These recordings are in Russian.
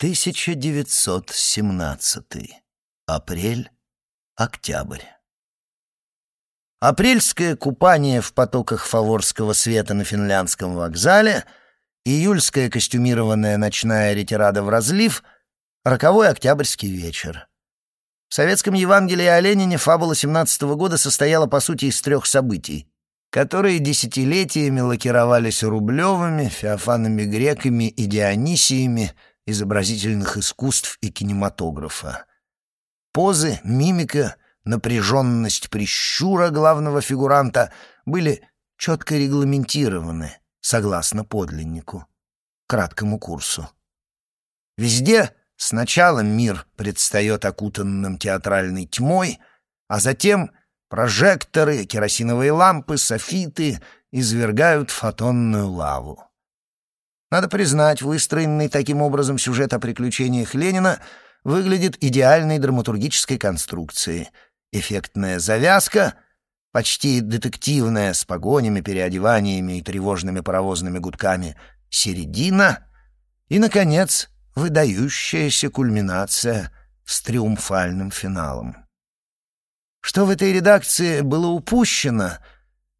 1917. Апрель, октябрь. Апрельское купание в потоках фаворского света на финляндском вокзале, июльская костюмированная ночная ретирада в разлив, роковой октябрьский вечер. В советском Евангелии о Ленине фабула 17 -го года состояла по сути из трех событий, которые десятилетиями лакировались рублевыми, феофанами греками и дионисиями — изобразительных искусств и кинематографа. Позы, мимика, напряженность прищура главного фигуранта были четко регламентированы, согласно подлиннику, краткому курсу. Везде сначала мир предстает окутанным театральной тьмой, а затем прожекторы, керосиновые лампы, софиты извергают фотонную лаву. Надо признать, выстроенный таким образом сюжет о приключениях Ленина выглядит идеальной драматургической конструкцией. Эффектная завязка, почти детективная, с погонями, переодеваниями и тревожными паровозными гудками, середина и, наконец, выдающаяся кульминация с триумфальным финалом. Что в этой редакции было упущено,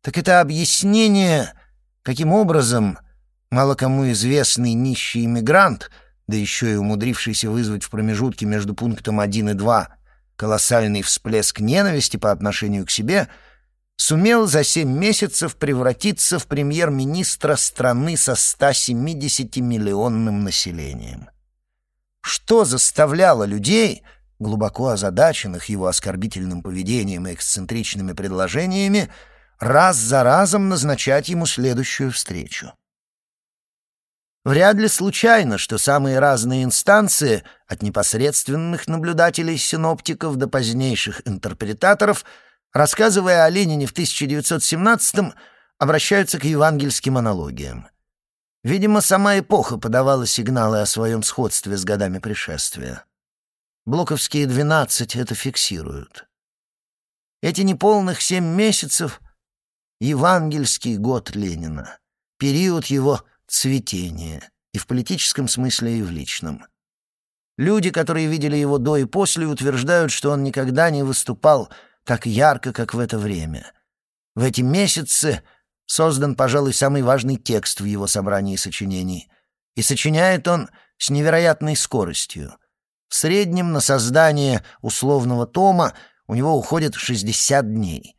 так это объяснение, каким образом — Мало кому известный нищий иммигрант, да еще и умудрившийся вызвать в промежутке между пунктом 1 и 2 колоссальный всплеск ненависти по отношению к себе, сумел за семь месяцев превратиться в премьер-министра страны со 170-миллионным населением. Что заставляло людей, глубоко озадаченных его оскорбительным поведением и эксцентричными предложениями, раз за разом назначать ему следующую встречу? Вряд ли случайно, что самые разные инстанции, от непосредственных наблюдателей-синоптиков до позднейших интерпретаторов, рассказывая о Ленине в 1917-м, обращаются к евангельским аналогиям. Видимо, сама эпоха подавала сигналы о своем сходстве с годами пришествия. Блоковские двенадцать это фиксируют. Эти неполных семь месяцев — евангельский год Ленина, период его цветение, и в политическом смысле, и в личном. Люди, которые видели его до и после, утверждают, что он никогда не выступал так ярко, как в это время. В эти месяцы создан, пожалуй, самый важный текст в его собрании сочинений, и сочиняет он с невероятной скоростью. В среднем на создание условного тома у него уходит 60 дней.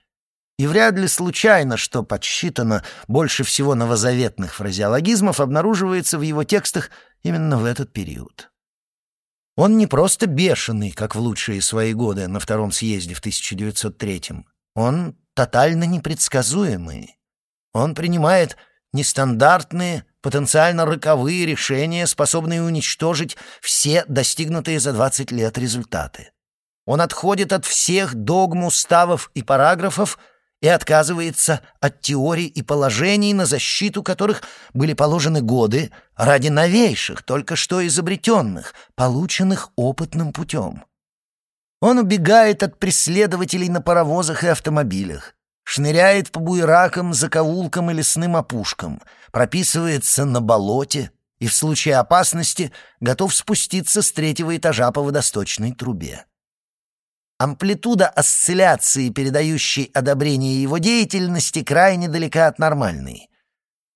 И вряд ли случайно, что подсчитано больше всего новозаветных фразеологизмов, обнаруживается в его текстах именно в этот период. Он не просто бешеный, как в лучшие свои годы на Втором съезде в 1903-м. Он тотально непредсказуемый. Он принимает нестандартные, потенциально роковые решения, способные уничтожить все достигнутые за 20 лет результаты. Он отходит от всех догм, уставов и параграфов, и отказывается от теорий и положений, на защиту которых были положены годы ради новейших, только что изобретенных, полученных опытным путем. Он убегает от преследователей на паровозах и автомобилях, шныряет по буеракам, закоулкам и лесным опушкам, прописывается на болоте и в случае опасности готов спуститься с третьего этажа по водосточной трубе. Амплитуда осцилляции, передающей одобрение его деятельности, крайне далека от нормальной.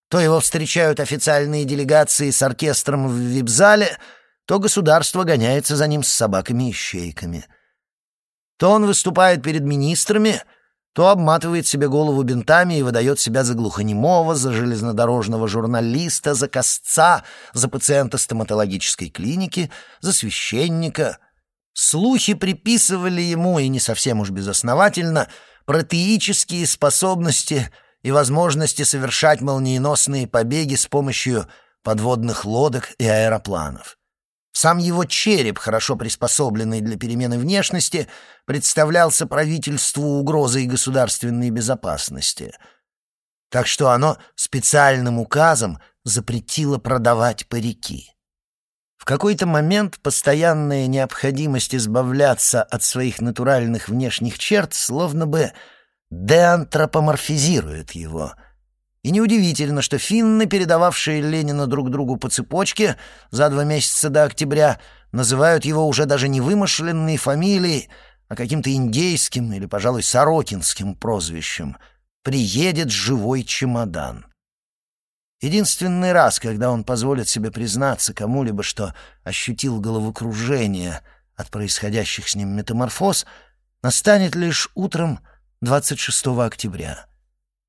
То его встречают официальные делегации с оркестром в вип-зале, то государство гоняется за ним с собаками и щейками. То он выступает перед министрами, то обматывает себе голову бинтами и выдает себя за глухонемого, за железнодорожного журналиста, за косца, за пациента стоматологической клиники, за священника — Слухи приписывали ему, и не совсем уж безосновательно, протеические способности и возможности совершать молниеносные побеги с помощью подводных лодок и аэропланов. Сам его череп, хорошо приспособленный для перемены внешности, представлялся правительству угрозой государственной безопасности. Так что оно специальным указом запретило продавать парики. В какой-то момент постоянная необходимость избавляться от своих натуральных внешних черт словно бы деантропоморфизирует его. И неудивительно, что финны, передававшие Ленина друг другу по цепочке за два месяца до октября, называют его уже даже не вымышленной фамилией, а каким-то индейским или, пожалуй, сорокинским прозвищем «Приедет живой чемодан». Единственный раз, когда он позволит себе признаться кому-либо, что ощутил головокружение от происходящих с ним метаморфоз, настанет лишь утром 26 октября.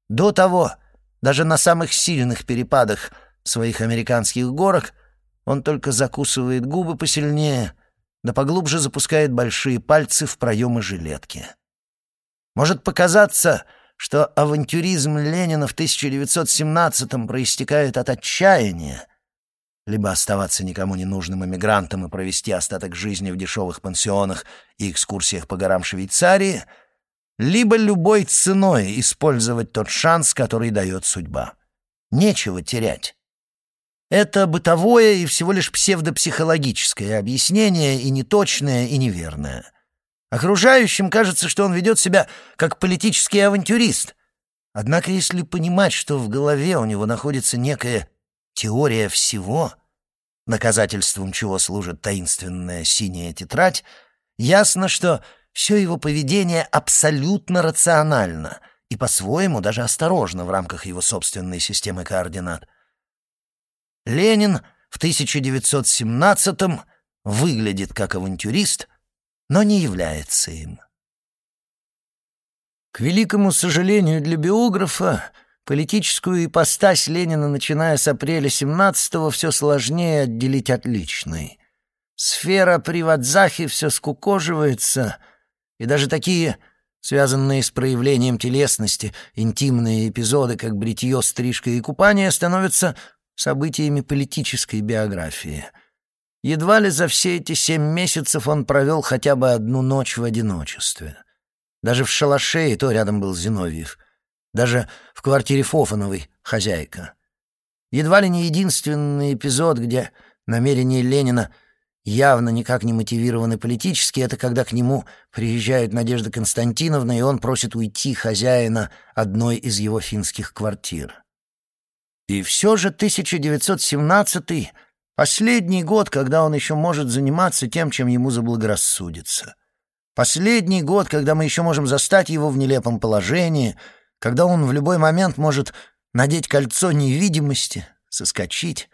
До того даже на самых сильных перепадах своих американских горок он только закусывает губы посильнее, да поглубже запускает большие пальцы в проемы жилетки. Может показаться, что авантюризм Ленина в 1917-м проистекает от отчаяния, либо оставаться никому не нужным эмигрантом и провести остаток жизни в дешевых пансионах и экскурсиях по горам Швейцарии — либо любой ценой использовать тот шанс, который дает судьба. Нечего терять. Это бытовое и всего лишь псевдопсихологическое объяснение, и неточное, и неверное. Окружающим кажется, что он ведет себя как политический авантюрист. Однако если понимать, что в голове у него находится некая теория всего, доказательством чего служит таинственная синяя тетрадь, ясно, что все его поведение абсолютно рационально и по-своему даже осторожно в рамках его собственной системы координат. Ленин в 1917-м выглядит как авантюрист, но не является им. К великому сожалению для биографа, политическую ипостась Ленина, начиная с апреля 17-го, все сложнее отделить от личной. Сфера приватзахи все скукоживается — и даже такие, связанные с проявлением телесности, интимные эпизоды, как бритье, стрижка и купание, становятся событиями политической биографии. Едва ли за все эти семь месяцев он провел хотя бы одну ночь в одиночестве. Даже в шалаше и то рядом был Зиновьев. Даже в квартире Фофановой хозяйка. Едва ли не единственный эпизод, где намерение Ленина — явно никак не мотивированы политически, это когда к нему приезжает Надежда Константиновна, и он просит уйти хозяина одной из его финских квартир. И все же 1917 — последний год, когда он еще может заниматься тем, чем ему заблагорассудится. Последний год, когда мы еще можем застать его в нелепом положении, когда он в любой момент может надеть кольцо невидимости, соскочить,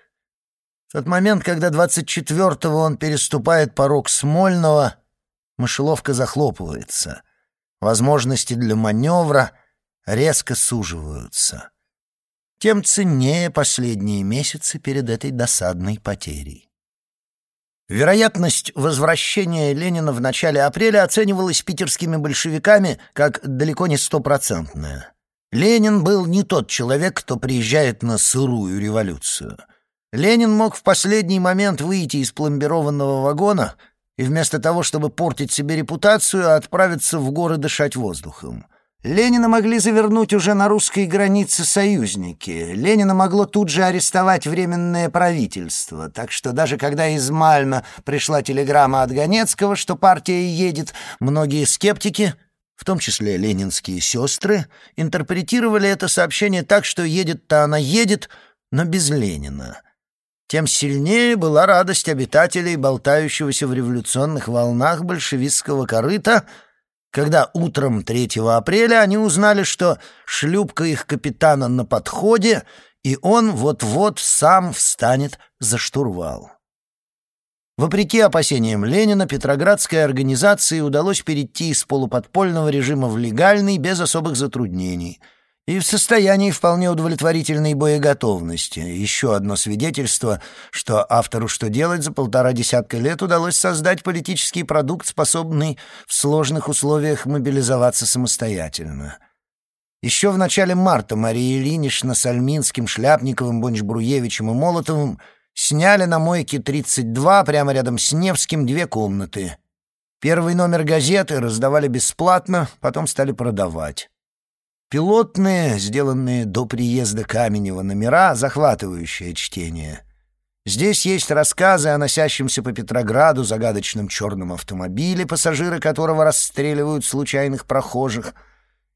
в тот момент, когда 24-го он переступает порог Смольного, мышеловка захлопывается. Возможности для маневра резко суживаются. Тем ценнее последние месяцы перед этой досадной потерей. Вероятность возвращения Ленина в начале апреля оценивалась питерскими большевиками как далеко не стопроцентная. Ленин был не тот человек, кто приезжает на сырую революцию — Ленин мог в последний момент выйти из пломбированного вагона и вместо того, чтобы портить себе репутацию, отправиться в горы дышать воздухом. Ленина могли завернуть уже на русской границе союзники. Ленина могло тут же арестовать Временное правительство. Так что даже когда из Мальна пришла телеграмма от Ганецкого, что партия едет, многие скептики, в том числе ленинские сестры, интерпретировали это сообщение так, что едет-то она едет, но без Ленина тем сильнее была радость обитателей, болтающегося в революционных волнах большевистского корыта, когда утром 3 апреля они узнали, что шлюпка их капитана на подходе, и он вот-вот сам встанет за штурвал. Вопреки опасениям Ленина, Петроградской организации удалось перейти из полуподпольного режима в легальный без особых затруднений — и в состоянии вполне удовлетворительной боеготовности. Еще одно свидетельство, что автору «Что делать» за полтора десятка лет удалось создать политический продукт, способный в сложных условиях мобилизоваться самостоятельно. Еще в начале марта Мария Ильинична с Альминским, Шляпниковым, Бонч-Бруевичем и Молотовым сняли на мойке 32 прямо рядом с Невским две комнаты. Первый номер газеты раздавали бесплатно, потом стали продавать. Пилотные, сделанные до приезда Каменева номера, захватывающее чтение. Здесь есть рассказы о носящемся по Петрограду загадочном черном автомобиле, пассажиры которого расстреливают случайных прохожих.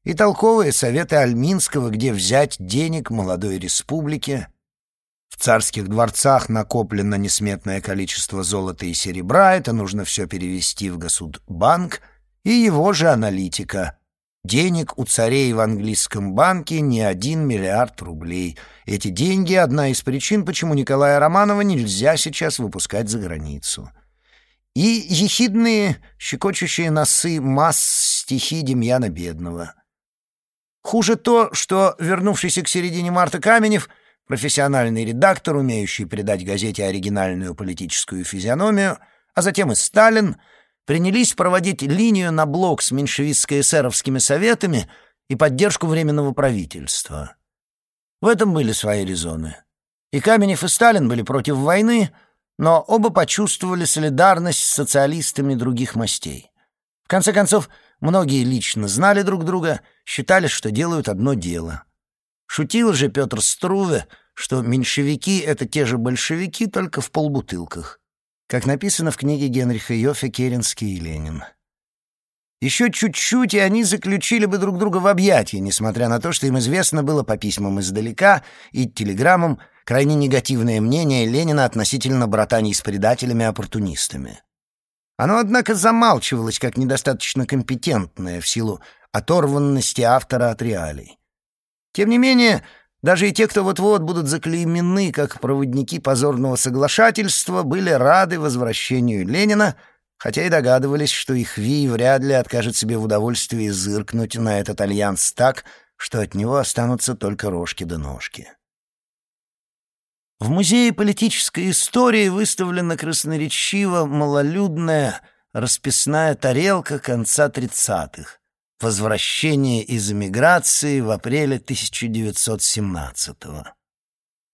и толковые советы Альминского, где взять денег молодой республике. В царских дворцах накоплено несметное количество золота и серебра, это нужно все перевести в Госудбанк, и его же аналитика. Денег у царей в английском банке не один миллиард рублей. Эти деньги — одна из причин, почему Николая Романова нельзя сейчас выпускать за границу. И ехидные, щекочущие носы масс стихи Демьяна Бедного — Хуже то, что вернувшийся к середине марта Каменев, профессиональный редактор, умеющий придать газете оригинальную политическую физиономию, а затем и Сталин, принялись проводить линию на блок с меньшевистско-эсеровскими советами и поддержку Временного правительства. В этом были свои резоны. И Каменев, и Сталин были против войны, но оба почувствовали солидарность с социалистами других мастей. В конце концов, Многие лично знали друг друга, считали, что делают одно дело. Шутил же Петр Струве, что меньшевики — это те же большевики, только в полбутылках, как написано в книге Генриха Йоффе «Керенский и Ленин». Еще чуть-чуть, и они заключили бы друг друга в объятия, несмотря на то, что им известно было по письмам издалека и телеграммам крайне негативное мнение Ленина относительно братаний с предателями-оппортунистами. Оно, однако, замалчивалось как недостаточно компетентное в силу оторванности автора от реалий. Тем не менее, даже и те, кто вот-вот будут заклеймены как проводники позорного соглашательства, были рады возвращению Ленина, хотя и догадывались, что их Ви вряд ли откажет себе в удовольствии зыркнуть на этот альянс так, что от него останутся только рожки да ножки. В Музее политической истории выставлена красноречиво малолюдная расписная тарелка конца 30-х. Возвращение из эмиграции в апреле 1917-го.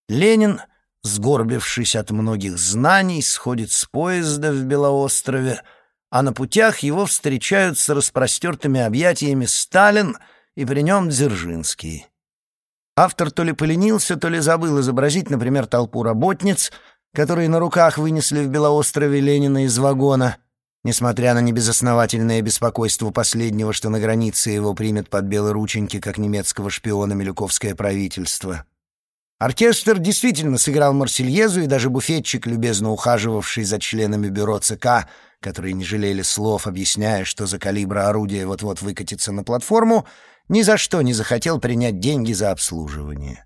Ленин, сгорбившись от многих знаний, сходит с поезда в Белоострове, а на путях его встречают с распростертыми объятиями Сталин и при нем Дзержинский. Автор то ли поленился, то ли забыл изобразить, например, толпу работниц, которые на руках вынесли в Белоострове Ленина из вагона, несмотря на небезосновательное беспокойство последнего, что на границе его примет под белые рученьки, как немецкого шпиона Милюковское правительство. Оркестр действительно сыграл Марсельезу, и даже буфетчик, любезно ухаживавший за членами бюро ЦК, которые не жалели слов, объясняя, что за калибра орудия вот-вот выкатится на платформу, ни за что не захотел принять деньги за обслуживание.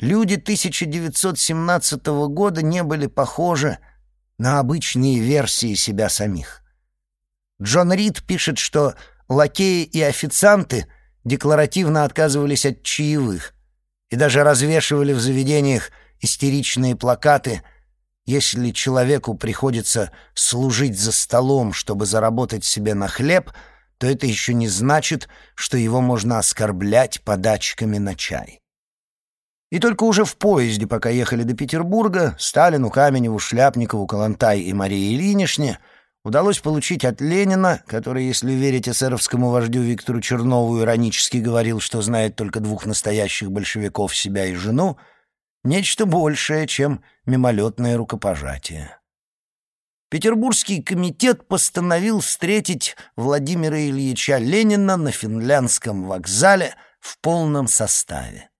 Люди 1917 года не были похожи на обычные версии себя самих. Джон Рид пишет, что лакеи и официанты декларативно отказывались от чаевых и даже развешивали в заведениях истеричные плакаты «Если человеку приходится служить за столом, чтобы заработать себе на хлеб», то это еще не значит, что его можно оскорблять подачками на чай. И только уже в поезде, пока ехали до Петербурга, Сталину, Каменеву, Шляпникову, Калантай и Марии Ильинишне удалось получить от Ленина, который, если верить эсеровскому вождю Виктору Чернову, иронически говорил, что знает только двух настоящих большевиков, себя и жену, нечто большее, чем мимолетное рукопожатие. Петербургский комитет постановил встретить Владимира Ильича Ленина на финляндском вокзале в полном составе.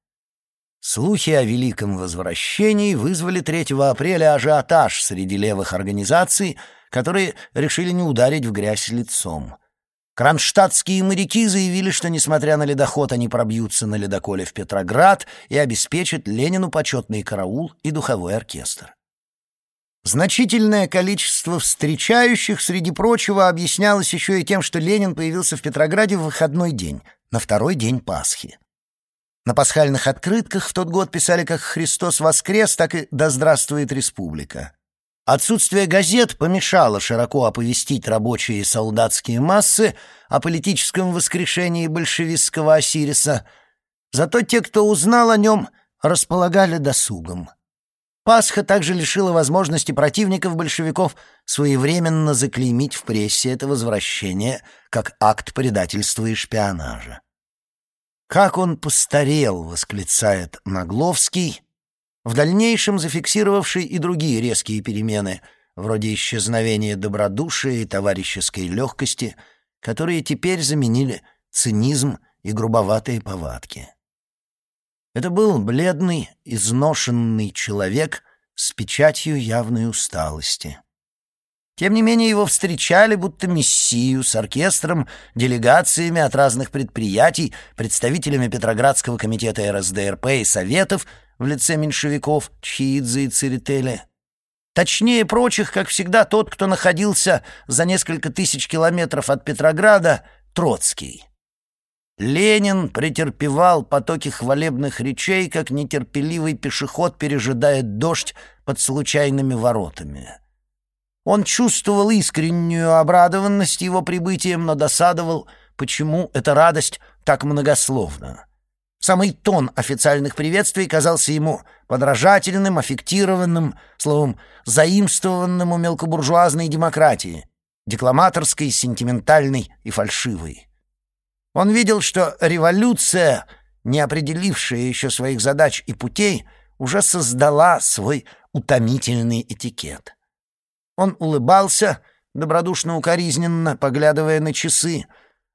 Слухи о Великом Возвращении вызвали 3 апреля ажиотаж среди левых организаций, которые решили не ударить в грязь лицом. Кронштадтские моряки заявили, что, несмотря на ледоход, они пробьются на ледоколе в Петроград и обеспечат Ленину почетный караул и духовой оркестр. Значительное количество встречающих, среди прочего, объяснялось еще и тем, что Ленин появился в Петрограде в выходной день, на второй день Пасхи. На пасхальных открытках в тот год писали как «Христос воскрес», так и «Да здравствует республика». Отсутствие газет помешало широко оповестить рабочие и солдатские массы о политическом воскрешении большевистского Осириса, зато те, кто узнал о нем, располагали досугом. Пасха также лишила возможности противников большевиков своевременно заклеймить в прессе это возвращение как акт предательства и шпионажа. «Как он постарел!» — восклицает Нагловский, в дальнейшем зафиксировавший и другие резкие перемены, вроде исчезновения добродушия и товарищеской легкости, которые теперь заменили цинизм и грубоватые повадки. Это был бледный, изношенный человек с печатью явной усталости. Тем не менее его встречали будто мессию с оркестром, делегациями от разных предприятий, представителями Петроградского комитета РСДРП и Советов в лице меньшевиков Чхиидзе и Церетели. Точнее прочих, как всегда, тот, кто находился за несколько тысяч километров от Петрограда, Троцкий. Ленин претерпевал потоки хвалебных речей, как нетерпеливый пешеход пережидает дождь под случайными воротами. Он чувствовал искреннюю обрадованность его прибытием, но досадовал, почему эта радость так многословна. Самый тон официальных приветствий казался ему подражательным, аффектированным, словом, заимствованным у мелкобуржуазной демократии, декламаторской, сентиментальной и фальшивой. Он видел, что революция, не определившая еще своих задач и путей, уже создала свой утомительный этикет. Он улыбался, добродушно-укоризненно, поглядывая на часы,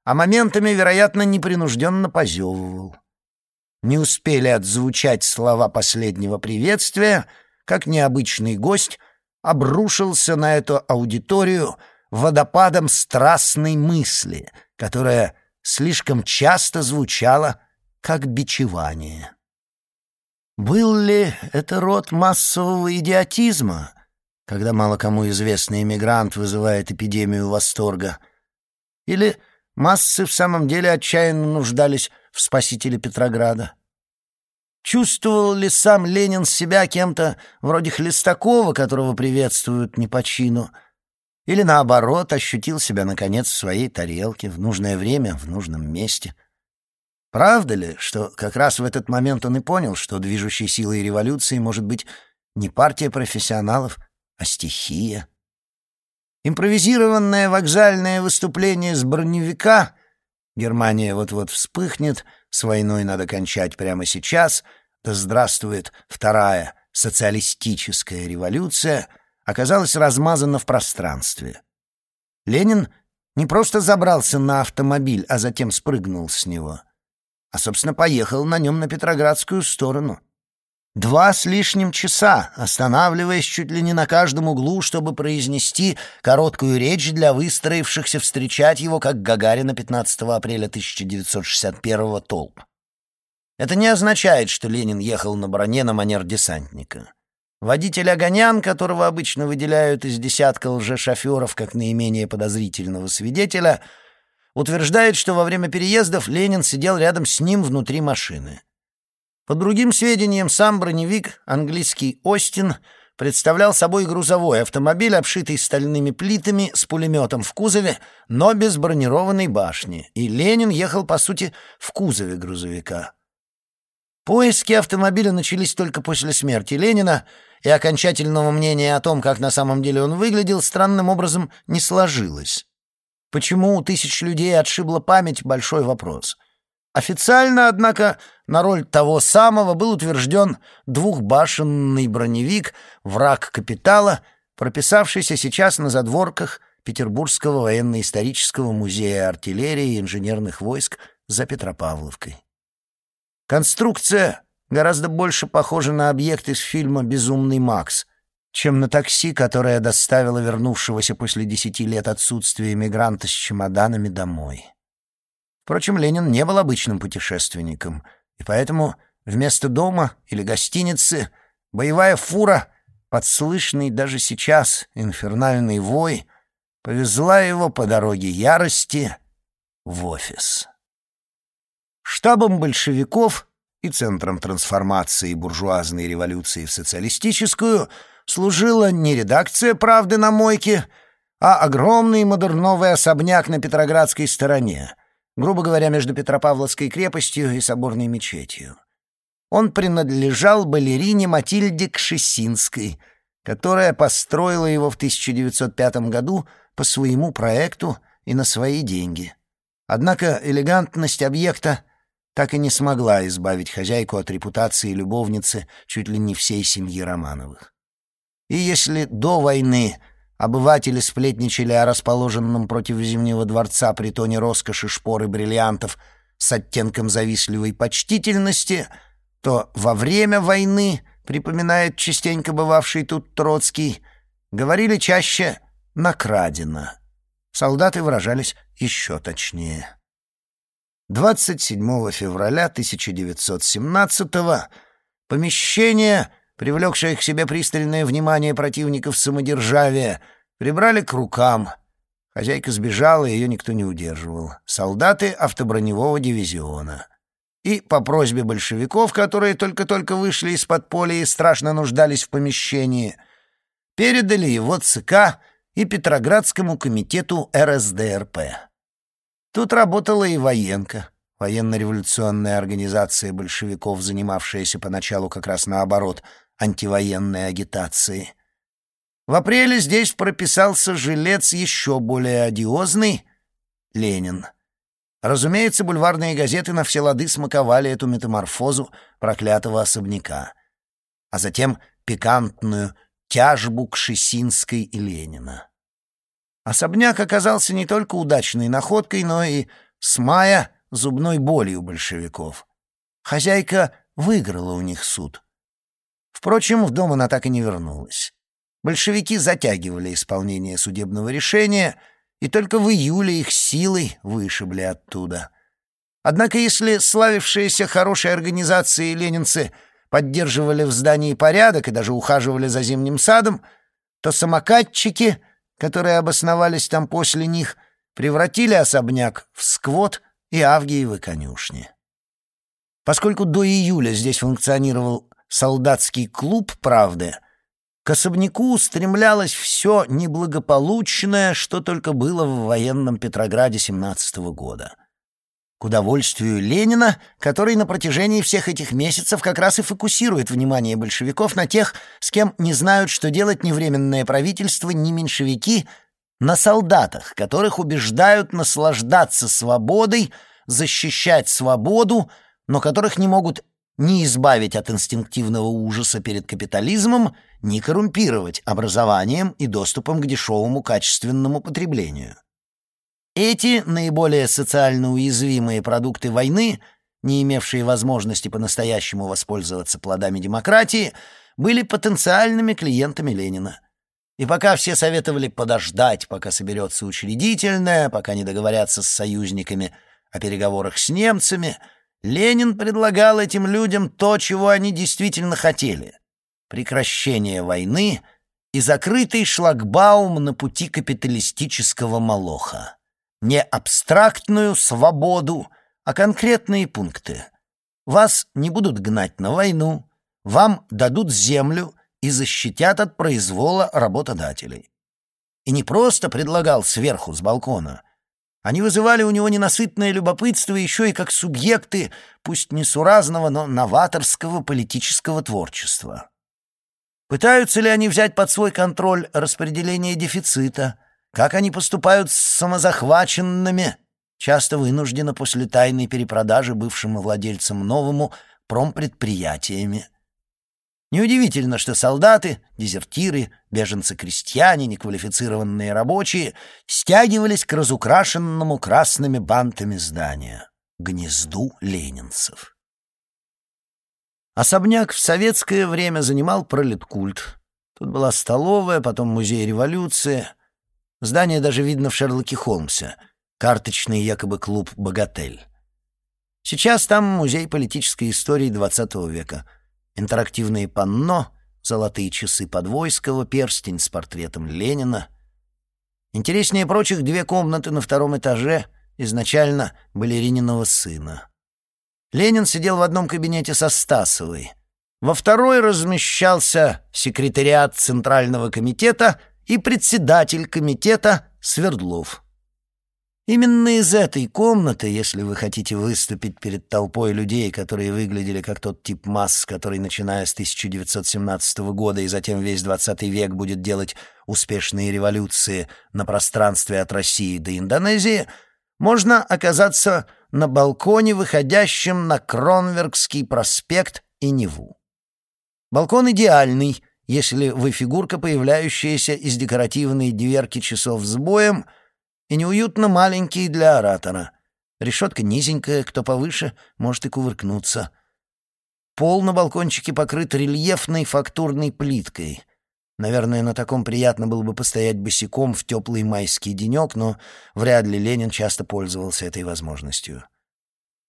а моментами, вероятно, непринужденно позевывал. Не успели отзвучать слова последнего приветствия, как необычный гость обрушился на эту аудиторию водопадом страстной мысли, которая слишком часто звучало как бичевание. Был ли это род массового идиотизма, когда мало кому известный эмигрант вызывает эпидемию восторга? Или массы в самом деле отчаянно нуждались в спасителе Петрограда? Чувствовал ли сам Ленин себя кем-то вроде Хлестакова, которого приветствуют не по чину, или, наоборот, ощутил себя, наконец, в своей тарелке, в нужное время, в нужном месте. Правда ли, что как раз в этот момент он и понял, что движущей силой революции может быть не партия профессионалов, а стихия? Импровизированное вокзальное выступление с броневика «Германия вот-вот вспыхнет», «С войной надо кончать прямо сейчас», «Да здравствует вторая социалистическая революция», оказалось размазано в пространстве. Ленин не просто забрался на автомобиль, а затем спрыгнул с него, а, собственно, поехал на нем на Петроградскую сторону. Два с лишним часа, останавливаясь чуть ли не на каждом углу, чтобы произнести короткую речь для выстроившихся встречать его, как Гагарина 15 апреля 1961 толп. Это не означает, что Ленин ехал на броне на манер десантника. Водитель Огонян, которого обычно выделяют из десятка лжешоферов как наименее подозрительного свидетеля, утверждает, что во время переездов Ленин сидел рядом с ним внутри машины. По другим сведениям, сам броневик, английский «Остин», представлял собой грузовой автомобиль, обшитый стальными плитами, с пулеметом в кузове, но без бронированной башни, и Ленин ехал, по сути, в кузове грузовика. Поиски автомобиля начались только после смерти Ленина, и окончательного мнения о том, как на самом деле он выглядел, странным образом не сложилось. Почему у тысяч людей отшибла память — большой вопрос. Официально, однако, на роль того самого был утвержден двухбашенный броневик «Враг капитала», прописавшийся сейчас на задворках Петербургского военно-исторического музея артиллерии и инженерных войск за Петропавловкой. Конструкция гораздо больше похожа на объект из фильма «Безумный Макс», чем на такси, которое доставило вернувшегося после десяти лет отсутствия эмигранта с чемоданами домой. Впрочем, Ленин не был обычным путешественником, и поэтому вместо дома или гостиницы боевая фура, подслышный даже сейчас инфернальный вой, повезла его по дороге ярости в офис. Штабом большевиков и центром трансформации буржуазной революции в социалистическую служила не редакция «Правды на мойке», а огромный модерновый особняк на Петроградской стороне, грубо говоря, между Петропавловской крепостью и соборной мечетью. Он принадлежал балерине Матильде Кшесинской, которая построила его в 1905 году по своему проекту и на свои деньги. Однако элегантность объекта так и не смогла избавить хозяйку от репутации любовницы чуть ли не всей семьи Романовых. И если до войны обыватели сплетничали о расположенном против Зимнего дворца притоне роскоши шпор и бриллиантов с оттенком завистливой почтительности, то во время войны, припоминает частенько бывавший тут Троцкий, говорили чаще «накрадено». Солдаты выражались еще точнее. 27 февраля 1917 помещение, привлекшее к себе пристальное внимание противников самодержавия, прибрали к рукам. Хозяйка сбежала, ее никто не удерживал. Солдаты автоброневого дивизиона. И по просьбе большевиков, которые только-только вышли из подполья и страшно нуждались в помещении, передали его ЦК и Петроградскому комитету РСДРП. Тут работала и военка, военно-революционная организация большевиков, занимавшаяся поначалу как раз наоборот антивоенной агитацией. В апреле здесь прописался жилец еще более одиозный — Ленин. Разумеется, бульварные газеты на все лады смаковали эту метаморфозу проклятого особняка, а затем пикантную тяжбу Кшесинской и Ленина. Особняк оказался не только удачной находкой, но и с мая зубной болью большевиков. Хозяйка выиграла у них суд. Впрочем, в дом она так и не вернулась. Большевики затягивали исполнение судебного решения, и только в июле их силой вышибли оттуда. Однако если славившиеся хорошей организацией ленинцы поддерживали в здании порядок и даже ухаживали за зимним садом, то самокатчики — которые обосновались там после них, превратили особняк в сквот и авгиевы конюшни. Поскольку до июля здесь функционировал солдатский клуб «Правды», к особняку устремлялось все неблагополучное, что только было в военном Петрограде 17 -го года. К удовольствию Ленина, который на протяжении всех этих месяцев как раз и фокусирует внимание большевиков на тех, с кем не знают, что делать ни Временное правительство, ни меньшевики, на солдатах, которых убеждают наслаждаться свободой, защищать свободу, но которых не могут ни избавить от инстинктивного ужаса перед капитализмом, ни коррумпировать образованием и доступом к дешевому качественному потреблению. Эти наиболее социально уязвимые продукты войны, не имевшие возможности по-настоящему воспользоваться плодами демократии, были потенциальными клиентами Ленина. И пока все советовали подождать, пока соберется учредительное, пока не договорятся с союзниками о переговорах с немцами, Ленин предлагал этим людям то, чего они действительно хотели — прекращение войны и закрытый шлагбаум на пути капиталистического молоха не абстрактную свободу, а конкретные пункты. Вас не будут гнать на войну, вам дадут землю и защитят от произвола работодателей. И не просто предлагал сверху, с балкона. Они вызывали у него ненасытное любопытство еще и как субъекты, пусть не суразного, но новаторского политического творчества. Пытаются ли они взять под свой контроль распределение дефицита, как они поступают с самозахваченными, часто вынуждены после тайной перепродажи бывшим владельцам новому промпредприятиями. Неудивительно, что солдаты, дезертиры, беженцы-крестьяне, неквалифицированные рабочие стягивались к разукрашенному красными бантами здания — гнезду ленинцев. Особняк в советское время занимал пролеткульт. Тут была столовая, потом музей революции — Здание даже видно в Шерлоке Холмсе. Карточный якобы клуб «Богатель». Сейчас там музей политической истории XX века. Интерактивные панно, золотые часы Подвойского, перстень с портретом Ленина. Интереснее прочих две комнаты на втором этаже изначально были Балерининого сына. Ленин сидел в одном кабинете со Стасовой. Во второй размещался секретариат Центрального комитета — и председатель комитета Свердлов. Именно из этой комнаты, если вы хотите выступить перед толпой людей, которые выглядели как тот тип масс, который, начиная с 1917 года и затем весь 20 век будет делать успешные революции на пространстве от России до Индонезии, можно оказаться на балконе, выходящем на Кронверкский проспект и Неву. Балкон идеальный — если вы фигурка, появляющаяся из декоративной дверки часов с боем, и неуютно маленький для оратора. Решетка низенькая, кто повыше, может и кувыркнуться. Пол на балкончике покрыт рельефной фактурной плиткой. Наверное, на таком приятно было бы постоять босиком в теплый майский денек, но вряд ли Ленин часто пользовался этой возможностью.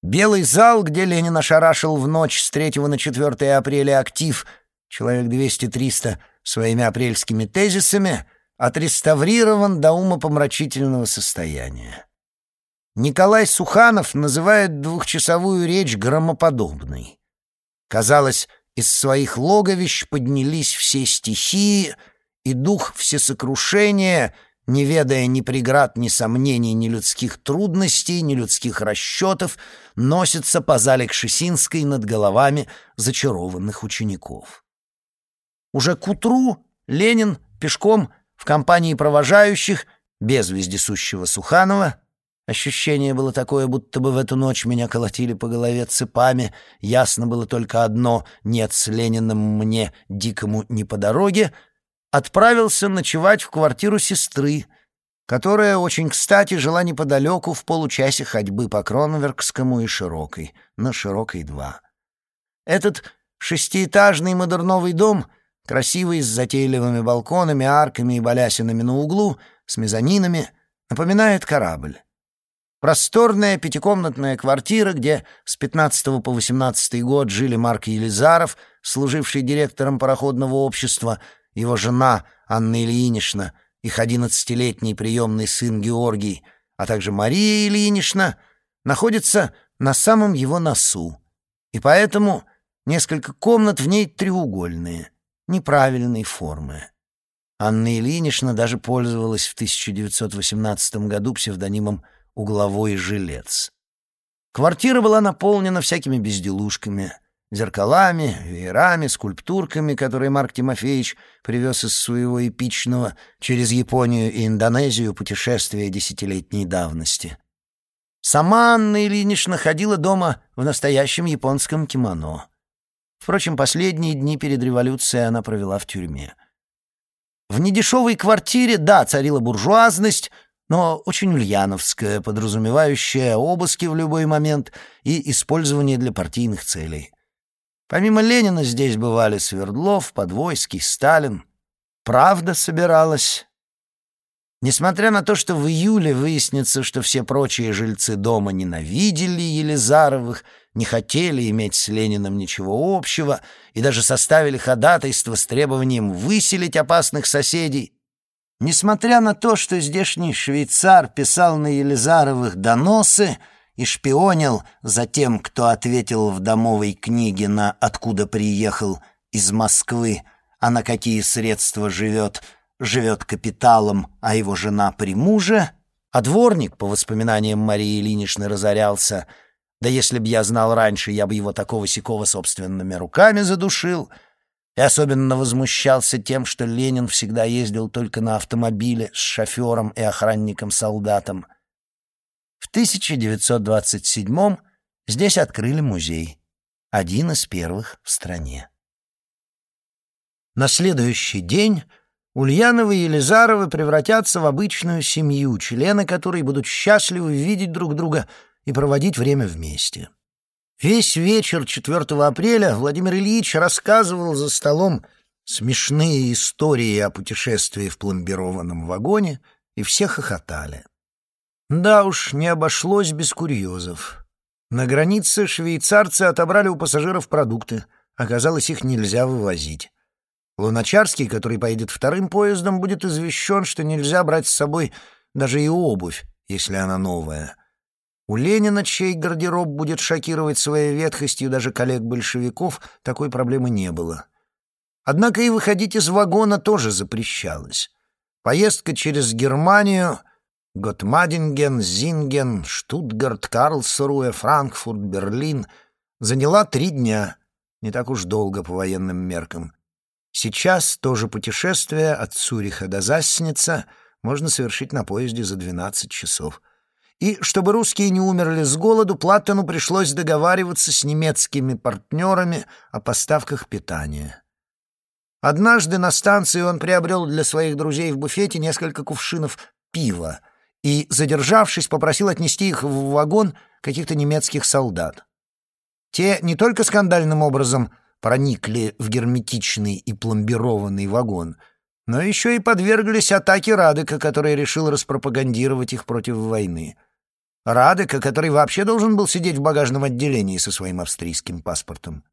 Белый зал, где Ленин ошарашил в ночь с 3 на 4 апреля актив, человек 200-300, своими апрельскими тезисами, отреставрирован до умопомрачительного состояния. Николай Суханов называет двухчасовую речь громоподобной. Казалось, из своих логовищ поднялись все стихии, и дух всесокрушения, не ведая ни преград, ни сомнений, ни людских трудностей, ни людских расчетов, носится по зале Кшесинской над головами зачарованных учеников. Уже к утру Ленин пешком в компании провожающих, без вездесущего Суханова, Ощущение было такое, будто бы в эту ночь меня колотили по голове цепами. Ясно было только одно — нет с Лениным мне, дикому, не по дороге. Отправился ночевать в квартиру сестры, которая очень кстати жила неподалеку в получасе ходьбы по Кронверкскому и Широкой, на Широкой 2. Этот шестиэтажный модерновый дом, красивый, с затейливыми балконами, арками и балясинами на углу, с мезонинами, напоминает корабль. Просторная пятикомнатная квартира, где с 15 по 18 год жили Марк Елизаров, служивший директором пароходного общества, его жена Анна Ильинична, их одиннадцатилетний приемный сын Георгий, а также Мария Ильинична, находится на самом его носу. И поэтому несколько комнат в ней треугольные, неправильной формы. Анна Ильинична даже пользовалась в 1918 году псевдонимом угловой жилец. Квартира была наполнена всякими безделушками, зеркалами, веерами, скульптурками, которые Марк Тимофеевич привез из своего эпичного через Японию и Индонезию путешествия десятилетней давности. Сама Анна Ильинична ходила дома в настоящем японском кимоно. Впрочем, последние дни перед революцией она провела в тюрьме. В недешевой квартире, да, царила буржуазность, но очень ульяновская, подразумевающая обыски в любой момент и использование для партийных целей. Помимо Ленина здесь бывали Свердлов, Подвойский, Сталин. Правда собиралась. Несмотря на то, что в июле выяснится, что все прочие жильцы дома ненавидели Елизаровых, не хотели иметь с Лениным ничего общего и даже составили ходатайство с требованием выселить опасных соседей, Несмотря на то, что здешний швейцар писал на Елизаровых доносы и шпионил за тем, кто ответил в домовой книге на «Откуда приехал» из Москвы, а на какие средства живет, живет капиталом, а его жена при муже, а дворник, по воспоминаниям Марии Ильиничны, разорялся, да если б я знал раньше, я бы его такого-сякого собственными руками задушил — и особенно возмущался тем, что Ленин всегда ездил только на автомобиле с шофером и охранником-солдатом. В 1927 здесь открыли музей, один из первых в стране. На следующий день Ульяновы и Елизаровы превратятся в обычную семью, члены которой будут счастливы видеть друг друга и проводить время вместе. Весь вечер 4 апреля Владимир Ильич рассказывал за столом смешные истории о путешествии в пломбированном вагоне, и все хохотали. Да уж, не обошлось без курьезов. На границе швейцарцы отобрали у пассажиров продукты. Оказалось, их нельзя вывозить. Луначарский, который поедет вторым поездом, будет извещен, что нельзя брать с собой даже и обувь, если она новая — у Ленина, чей гардероб будет шокировать своей ветхостью даже коллег-большевиков, такой проблемы не было. Однако и выходить из вагона тоже запрещалось. Поездка через Германию, Готмадинген, Зинген, Штутгарт, Карлсруэ, Франкфурт, Берлин заняла три дня, не так уж долго по военным меркам. Сейчас тоже путешествие от Цюриха до Засница можно совершить на поезде за 12 часов — и чтобы русские не умерли с голоду, Платтону пришлось договариваться с немецкими партнерами о поставках питания. Однажды на станции он приобрел для своих друзей в буфете несколько кувшинов пива и, задержавшись, попросил отнести их в вагон каких-то немецких солдат. Те не только скандальным образом проникли в герметичный и пломбированный вагон, но еще и подверглись атаке Радека, который решил распропагандировать их против войны. Радека, который вообще должен был сидеть в багажном отделении со своим австрийским паспортом.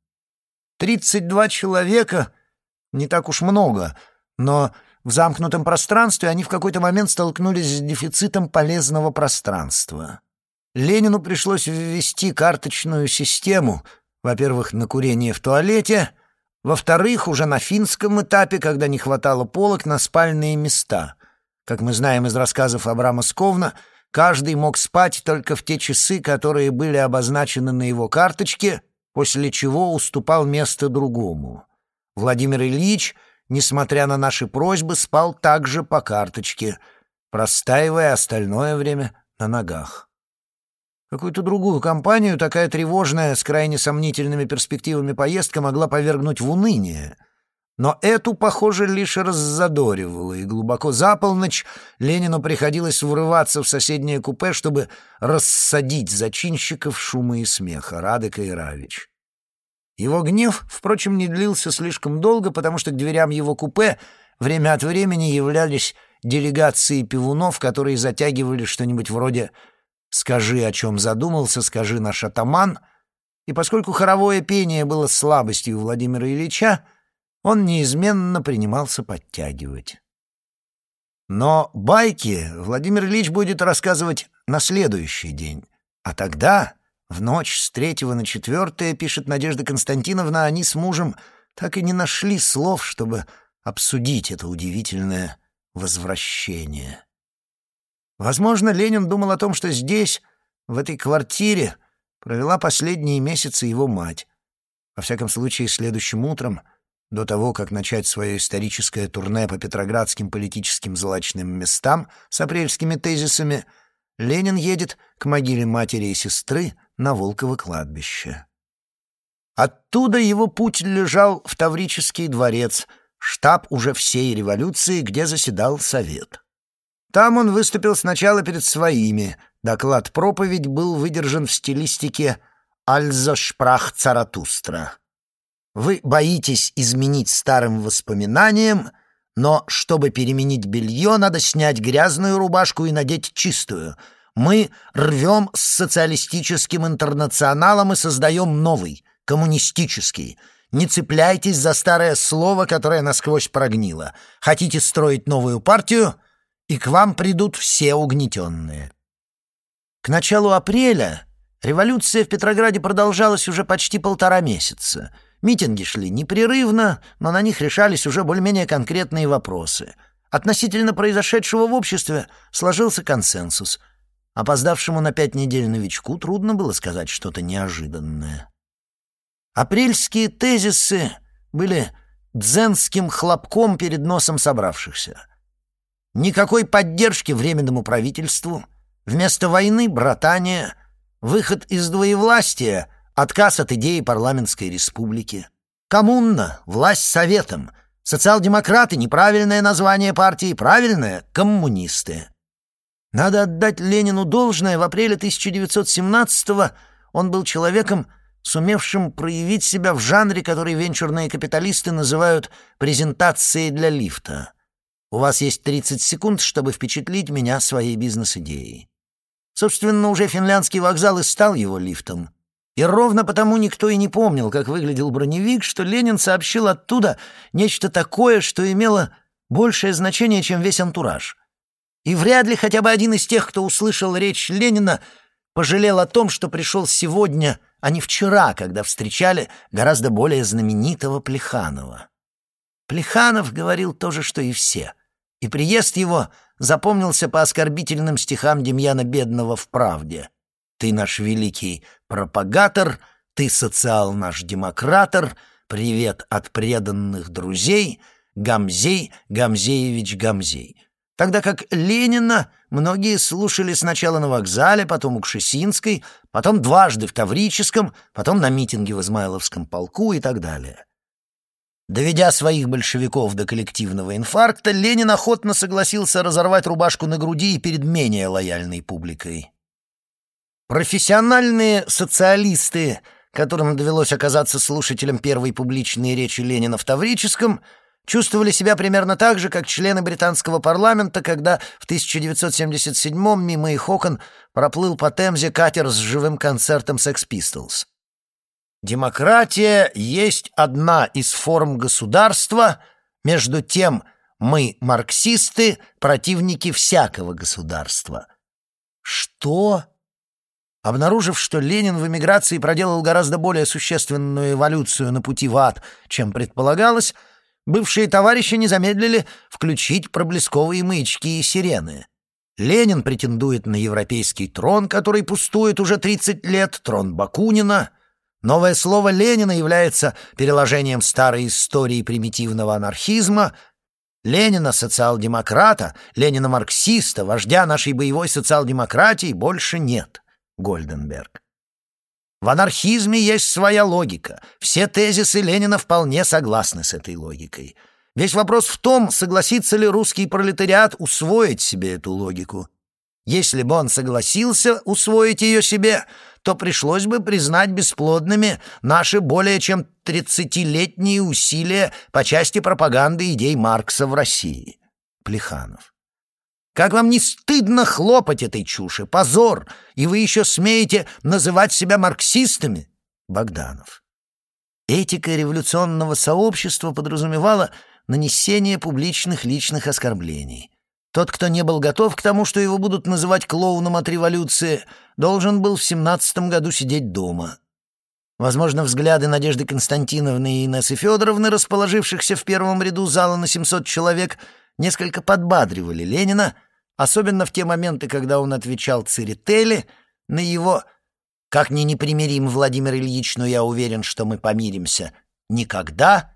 Тридцать два человека — не так уж много, но в замкнутом пространстве они в какой-то момент столкнулись с дефицитом полезного пространства. Ленину пришлось ввести карточную систему, во-первых, на курение в туалете, во-вторых, уже на финском этапе, когда не хватало полок на спальные места. Как мы знаем из рассказов Абрама Сковна, каждый мог спать только в те часы, которые были обозначены на его карточке, после чего уступал место другому. Владимир Ильич — несмотря на наши просьбы, спал также по карточке, простаивая остальное время на ногах. Какую-то другую компанию такая тревожная, с крайне сомнительными перспективами поездка могла повергнуть в уныние. Но эту, похоже, лишь раззадоривала, и глубоко за полночь Ленину приходилось врываться в соседнее купе, чтобы рассадить зачинщиков шума и смеха, Радека и Равич. Его гнев, впрочем, не длился слишком долго, потому что к дверям его купе время от времени являлись делегации пивунов, которые затягивали что-нибудь вроде «Скажи, о чем задумался, скажи наш атаман», и поскольку хоровое пение было слабостью Владимира Ильича, он неизменно принимался подтягивать. Но байки Владимир Ильич будет рассказывать на следующий день, а тогда в ночь с третьего на четвертое, пишет Надежда Константиновна, они с мужем так и не нашли слов, чтобы обсудить это удивительное возвращение. Возможно, Ленин думал о том, что здесь, в этой квартире, провела последние месяцы его мать. Во всяком случае, следующим утром, до того, как начать свое историческое турне по петроградским политическим злачным местам с апрельскими тезисами, Ленин едет к могиле матери и сестры на Волково кладбище. Оттуда его путь лежал в Таврический дворец, штаб уже всей революции, где заседал Совет. Там он выступил сначала перед своими. Доклад-проповедь был выдержан в стилистике «Альза шпрах Царатустра». Вы боитесь изменить старым воспоминаниям, но чтобы переменить белье, надо снять грязную рубашку и надеть чистую — мы рвем с социалистическим интернационалом и создаем новый, коммунистический. Не цепляйтесь за старое слово, которое насквозь прогнило. Хотите строить новую партию, и к вам придут все угнетенные. К началу апреля революция в Петрограде продолжалась уже почти полтора месяца. Митинги шли непрерывно, но на них решались уже более-менее конкретные вопросы. Относительно произошедшего в обществе сложился консенсус — Опоздавшему на пять недель новичку трудно было сказать что-то неожиданное. Апрельские тезисы были дзенским хлопком перед носом собравшихся. Никакой поддержки Временному правительству, вместо войны — братания, выход из двоевластия — отказ от идеи парламентской республики. Коммунна — власть советом, социал-демократы — неправильное название партии, правильное — коммунисты. Надо отдать Ленину должное, в апреле 1917-го он был человеком, сумевшим проявить себя в жанре, который венчурные капиталисты называют «презентацией для лифта». У вас есть 30 секунд, чтобы впечатлить меня своей бизнес-идеей. Собственно, уже финляндский вокзал и стал его лифтом. И ровно потому никто и не помнил, как выглядел броневик, что Ленин сообщил оттуда нечто такое, что имело большее значение, чем весь антураж. И вряд ли хотя бы один из тех, кто услышал речь Ленина, пожалел о том, что пришел сегодня, а не вчера, когда встречали гораздо более знаменитого Плеханова. Плеханов говорил то же, что и все, и приезд его запомнился по оскорбительным стихам Демьяна Бедного в «Правде». «Ты наш великий пропагатор, ты социал наш демократор, привет от преданных друзей, Гамзей, Гамзеевич Гамзей» тогда как Ленина многие слушали сначала на вокзале, потом у Кшесинской, потом дважды в Таврическом, потом на митинге в Измайловском полку и так далее. Доведя своих большевиков до коллективного инфаркта, Ленин охотно согласился разорвать рубашку на груди и перед менее лояльной публикой. Профессиональные социалисты, которым довелось оказаться слушателем первой публичной речи Ленина в Таврическом, чувствовали себя примерно так же, как члены британского парламента, когда в 1977-м мимо их окон проплыл по Темзе катер с живым концертом Sex Pistols. Демократия есть одна из форм государства, между тем мы, марксисты, противники всякого государства. Что? Обнаружив, что Ленин в эмиграции проделал гораздо более существенную эволюцию на пути в ад, чем предполагалось, бывшие товарищи не замедлили включить проблесковые маячки и сирены. Ленин претендует на европейский трон, который пустует уже 30 лет, трон Бакунина — Новое слово Ленина является переложением старой истории примитивного анархизма, Ленина социал-демократа, Ленина марксиста, вождя нашей боевой социал-демократии больше нет. Гольденберг. В анархизме есть своя логика. Все тезисы Ленина вполне согласны с этой логикой. Весь вопрос в том, согласится ли русский пролетариат усвоить себе эту логику. Если бы он согласился усвоить ее себе, то пришлось бы признать бесплодными наши более чем тридцатилетние усилия по части пропаганды идей Маркса в России. Плеханов. Как вам не стыдно хлопать этой чуши? Позор! И вы еще смеете называть себя марксистами? Богданов. Этика революционного сообщества подразумевала нанесение публичных личных оскорблений. Тот, кто не был готов к тому, что его будут называть клоуном от революции, должен был в семнадцатом году сидеть дома. Возможно, взгляды Надежды Константиновны и Инессы Федоровны, расположившихся в первом ряду зала на 700 человек, несколько подбадривали Ленина, особенно в те моменты, когда он отвечал Церетели на его «Как ни непримирим, Владимир Ильич, но я уверен, что мы помиримся» никогда,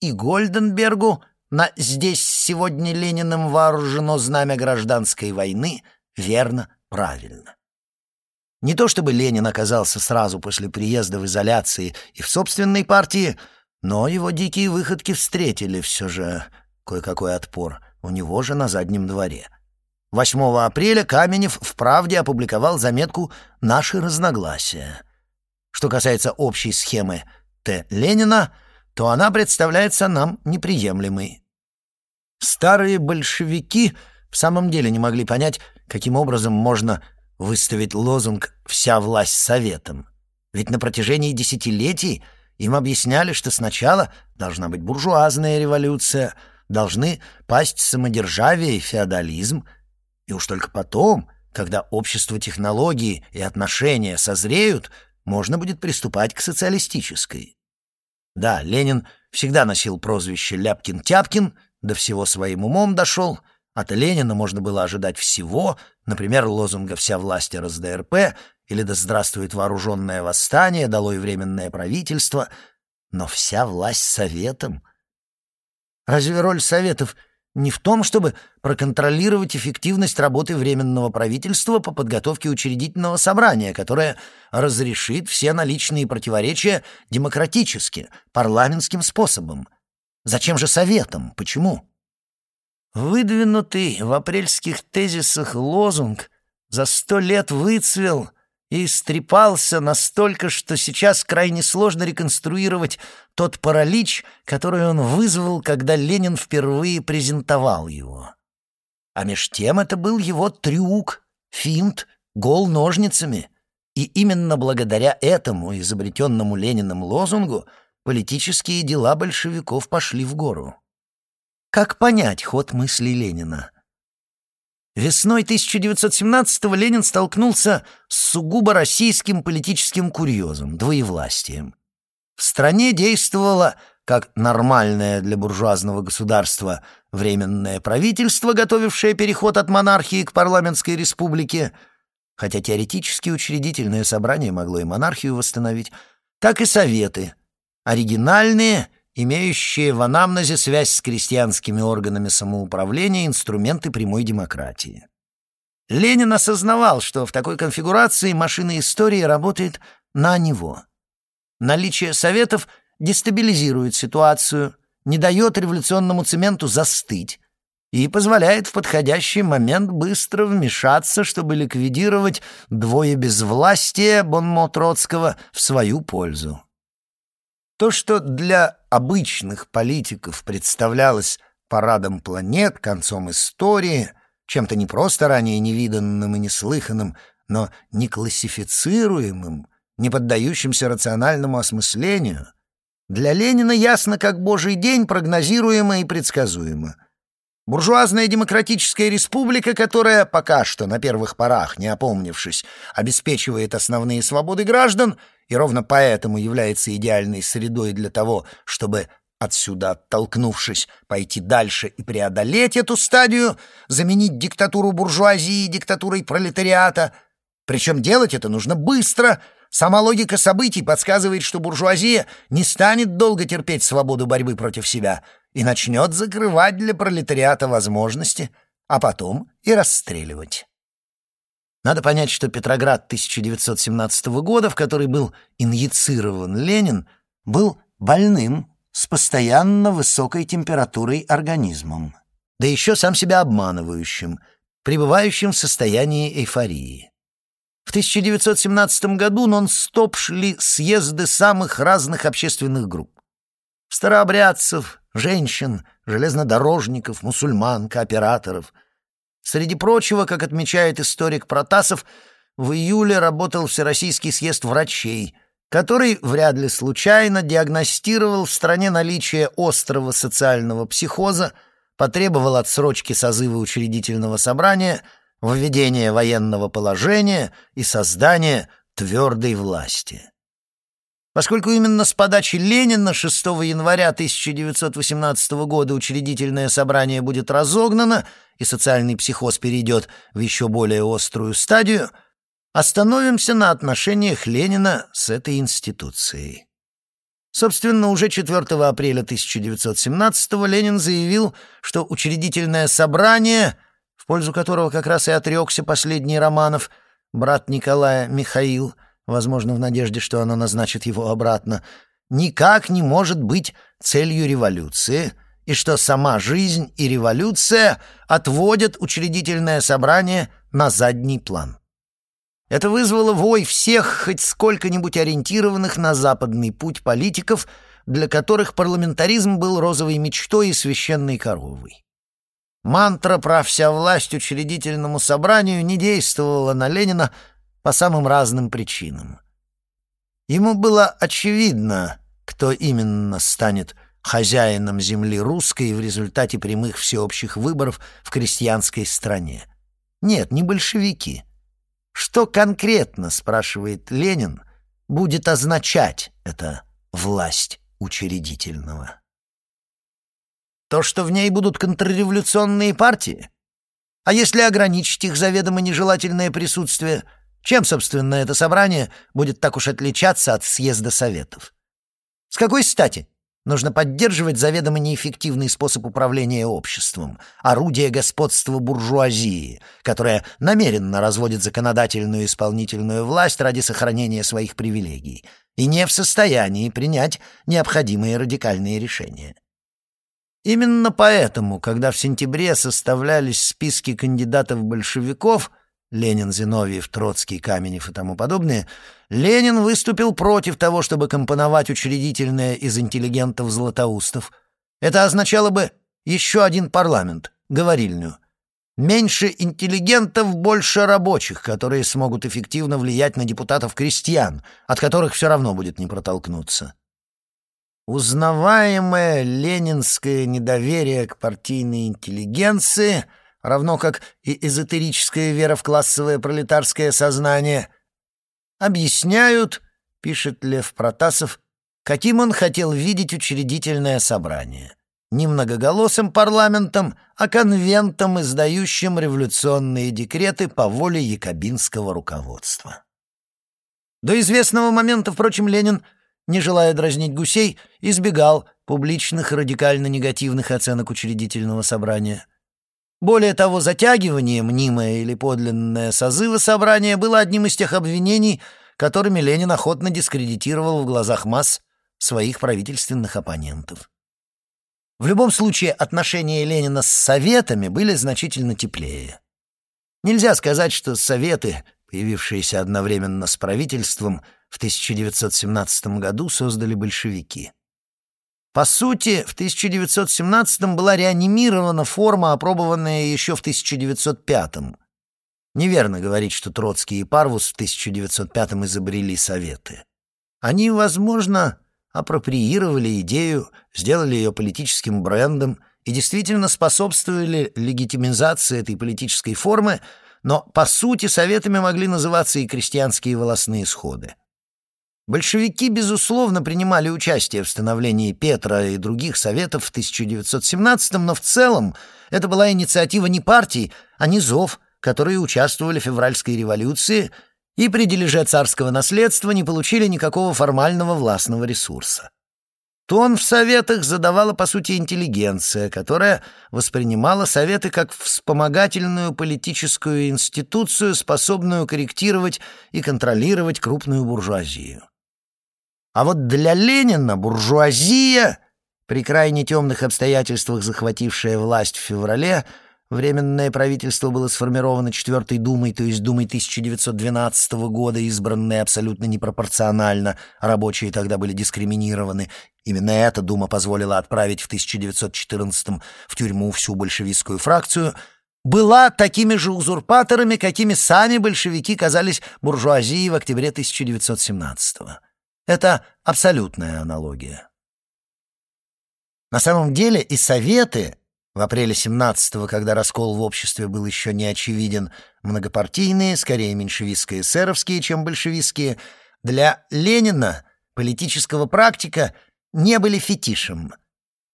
и Гольденбергу на «здесь сегодня Лениным вооружено знамя гражданской войны» верно, правильно. Не то чтобы Ленин оказался сразу после приезда в изоляции и в собственной партии, но его дикие выходки встретили все же кое-какой отпор у него же на заднем дворе. 8 апреля Каменев в «Правде» опубликовал заметку «Наши разногласия». Что касается общей схемы Т. Ленина, то она представляется нам неприемлемой. Старые большевики в самом деле не могли понять, каким образом можно выставить лозунг «Вся власть советом». Ведь на протяжении десятилетий им объясняли, что сначала должна быть буржуазная революция, должны пасть самодержавие и феодализм, и уж только потом, когда общество технологии и отношения созреют, можно будет приступать к социалистической. Да, Ленин всегда носил прозвище Ляпкин-Тяпкин — до всего своим умом дошел. От Ленина можно было ожидать всего, например, лозунга «Вся власть РСДРП» или «Да здравствует вооруженное восстание», «Долой временное правительство», но вся власть советом. Разве роль советов не в том, чтобы проконтролировать эффективность работы Временного правительства по подготовке учредительного собрания, которое разрешит все наличные противоречия демократически, парламентским способом? Зачем же советом? Почему? Выдвинутый в апрельских тезисах лозунг за сто лет выцвел и истрепался настолько, что сейчас крайне сложно реконструировать тот паралич, который он вызвал, когда Ленин впервые презентовал его. А меж тем это был его трюк, финт, гол ножницами. И именно благодаря этому изобретенному Лениным лозунгу политические дела большевиков пошли в гору. Как понять ход мыслей Ленина? Весной 1917-го Ленин столкнулся с сугубо российским политическим курьезом, двоевластием. В стране действовало, как нормальное для буржуазного государства, временное правительство, готовившее переход от монархии к парламентской республике, хотя теоретически учредительное собрание могло и монархию восстановить, так и советы, оригинальные, имеющие в анамнезе связь с крестьянскими органами самоуправления инструменты прямой демократии. Ленин осознавал, что в такой конфигурации машина истории работает на него. Наличие советов дестабилизирует ситуацию, не дает революционному цементу застыть и позволяет в подходящий момент быстро вмешаться, чтобы ликвидировать двое безвластия Бонмо Троцкого в свою пользу. То, что для обычных политиков представлялось парадом планет, концом истории, чем-то не просто ранее невиданным и неслыханным, но неклассифицируемым, не поддающимся рациональному осмыслению, для Ленина ясно как божий день, прогнозируемо и предсказуемо. Буржуазная демократическая республика, которая пока что на первых порах, не опомнившись, обеспечивает основные свободы граждан и ровно поэтому является идеальной средой для того, чтобы отсюда оттолкнувшись, пойти дальше и преодолеть эту стадию, заменить диктатуру буржуазии диктатурой пролетариата. Причем делать это нужно быстро. Сама логика событий подсказывает, что буржуазия не станет долго терпеть свободу борьбы против себя и начнет закрывать для пролетариата возможности, а потом и расстреливать. Надо понять, что Петроград 1917 года, в который был инъецирован Ленин, был больным с постоянно высокой температурой организмом, да еще сам себя обманывающим, пребывающим в состоянии эйфории. В 1917 году нон-стоп шли съезды самых разных общественных групп. Старообрядцев, женщин, железнодорожников, мусульман, кооператоров. Среди прочего, как отмечает историк Протасов, в июле работал Всероссийский съезд врачей, который вряд ли случайно диагностировал в стране наличие острого социального психоза, потребовал отсрочки созыва учредительного собрания, введения военного положения и создания твердой власти. Поскольку именно с подачи Ленина 6 января 1918 года учредительное собрание будет разогнано и социальный психоз перейдет в еще более острую стадию – Остановимся на отношениях Ленина с этой институцией. Собственно, уже 4 апреля 1917-го Ленин заявил, что учредительное собрание, в пользу которого как раз и отрекся последний Романов, брат Николая Михаил, возможно, в надежде, что оно назначит его обратно, никак не может быть целью революции, и что сама жизнь и революция отводят учредительное собрание на задний план. Это вызвало вой всех хоть сколько-нибудь ориентированных на западный путь политиков, для которых парламентаризм был розовой мечтой и священной коровой. Мантра про вся власть учредительному собранию не действовала на Ленина по самым разным причинам. Ему было очевидно, кто именно станет хозяином земли русской в результате прямых всеобщих выборов в крестьянской стране. Нет, не большевики — что конкретно, спрашивает Ленин, будет означать эта власть учредительного? То, что в ней будут контрреволюционные партии? А если ограничить их заведомо нежелательное присутствие, чем, собственно, это собрание будет так уж отличаться от съезда советов? С какой стати Нужно поддерживать заведомо неэффективный способ управления обществом, орудие господства буржуазии, которая намеренно разводит законодательную и исполнительную власть ради сохранения своих привилегий и не в состоянии принять необходимые радикальные решения. Именно поэтому, когда в сентябре составлялись списки кандидатов-большевиков – Ленин, Зиновьев, Троцкий, Каменев и тому подобное, Ленин выступил против того, чтобы компоновать учредительное из интеллигентов Златоустов. Это означало бы еще один парламент, говорильню. Меньше интеллигентов, больше рабочих, которые смогут эффективно влиять на депутатов-крестьян, от которых все равно будет не протолкнуться. Узнаваемое ленинское недоверие к партийной интеллигенции — равно как и эзотерическая вера в классовое пролетарское сознание, объясняют, пишет Лев Протасов, каким он хотел видеть учредительное собрание. Не многоголосым парламентом, а конвентом, издающим революционные декреты по воле якобинского руководства. До известного момента, впрочем, Ленин, не желая дразнить гусей, избегал публичных радикально-негативных оценок учредительного собрания. Более того, затягивание, мнимое или подлинное созыва собрания было одним из тех обвинений, которыми Ленин охотно дискредитировал в глазах масс своих правительственных оппонентов. В любом случае, отношения Ленина с Советами были значительно теплее. Нельзя сказать, что Советы, появившиеся одновременно с правительством, в 1917 году создали большевики. По сути, в 1917 была реанимирована форма, опробованная еще в 1905 -м. Неверно говорить, что Троцкий и Парвус в 1905 изобрели Советы. Они, возможно, апроприировали идею, сделали ее политическим брендом и действительно способствовали легитимизации этой политической формы, но, по сути, Советами могли называться и крестьянские волосные сходы. Большевики, безусловно, принимали участие в становлении Петра и других советов в 1917-м, но в целом это была инициатива не партий, а низов, которые участвовали в февральской революции и при дележе царского наследства не получили никакого формального властного ресурса. Тон в советах задавала, по сути, интеллигенция, которая воспринимала советы как вспомогательную политическую институцию, способную корректировать и контролировать крупную буржуазию. А вот для Ленина буржуазия, при крайне темных обстоятельствах захватившая власть в феврале, Временное правительство было сформировано Четвертой Думой, то есть Думой 1912 года, избранной абсолютно непропорционально, рабочие тогда были дискриминированы. Именно эта Дума позволила отправить в 1914 в тюрьму всю большевистскую фракцию, была такими же узурпаторами, какими сами большевики казались буржуазии в октябре 1917 -го. Это абсолютная аналогия. На самом деле и Советы, в апреле 17-го, когда раскол в обществе был еще не очевиден, многопартийные, скорее меньшевистско-эсеровские, чем большевистские, для Ленина, политического практика, не были фетишем.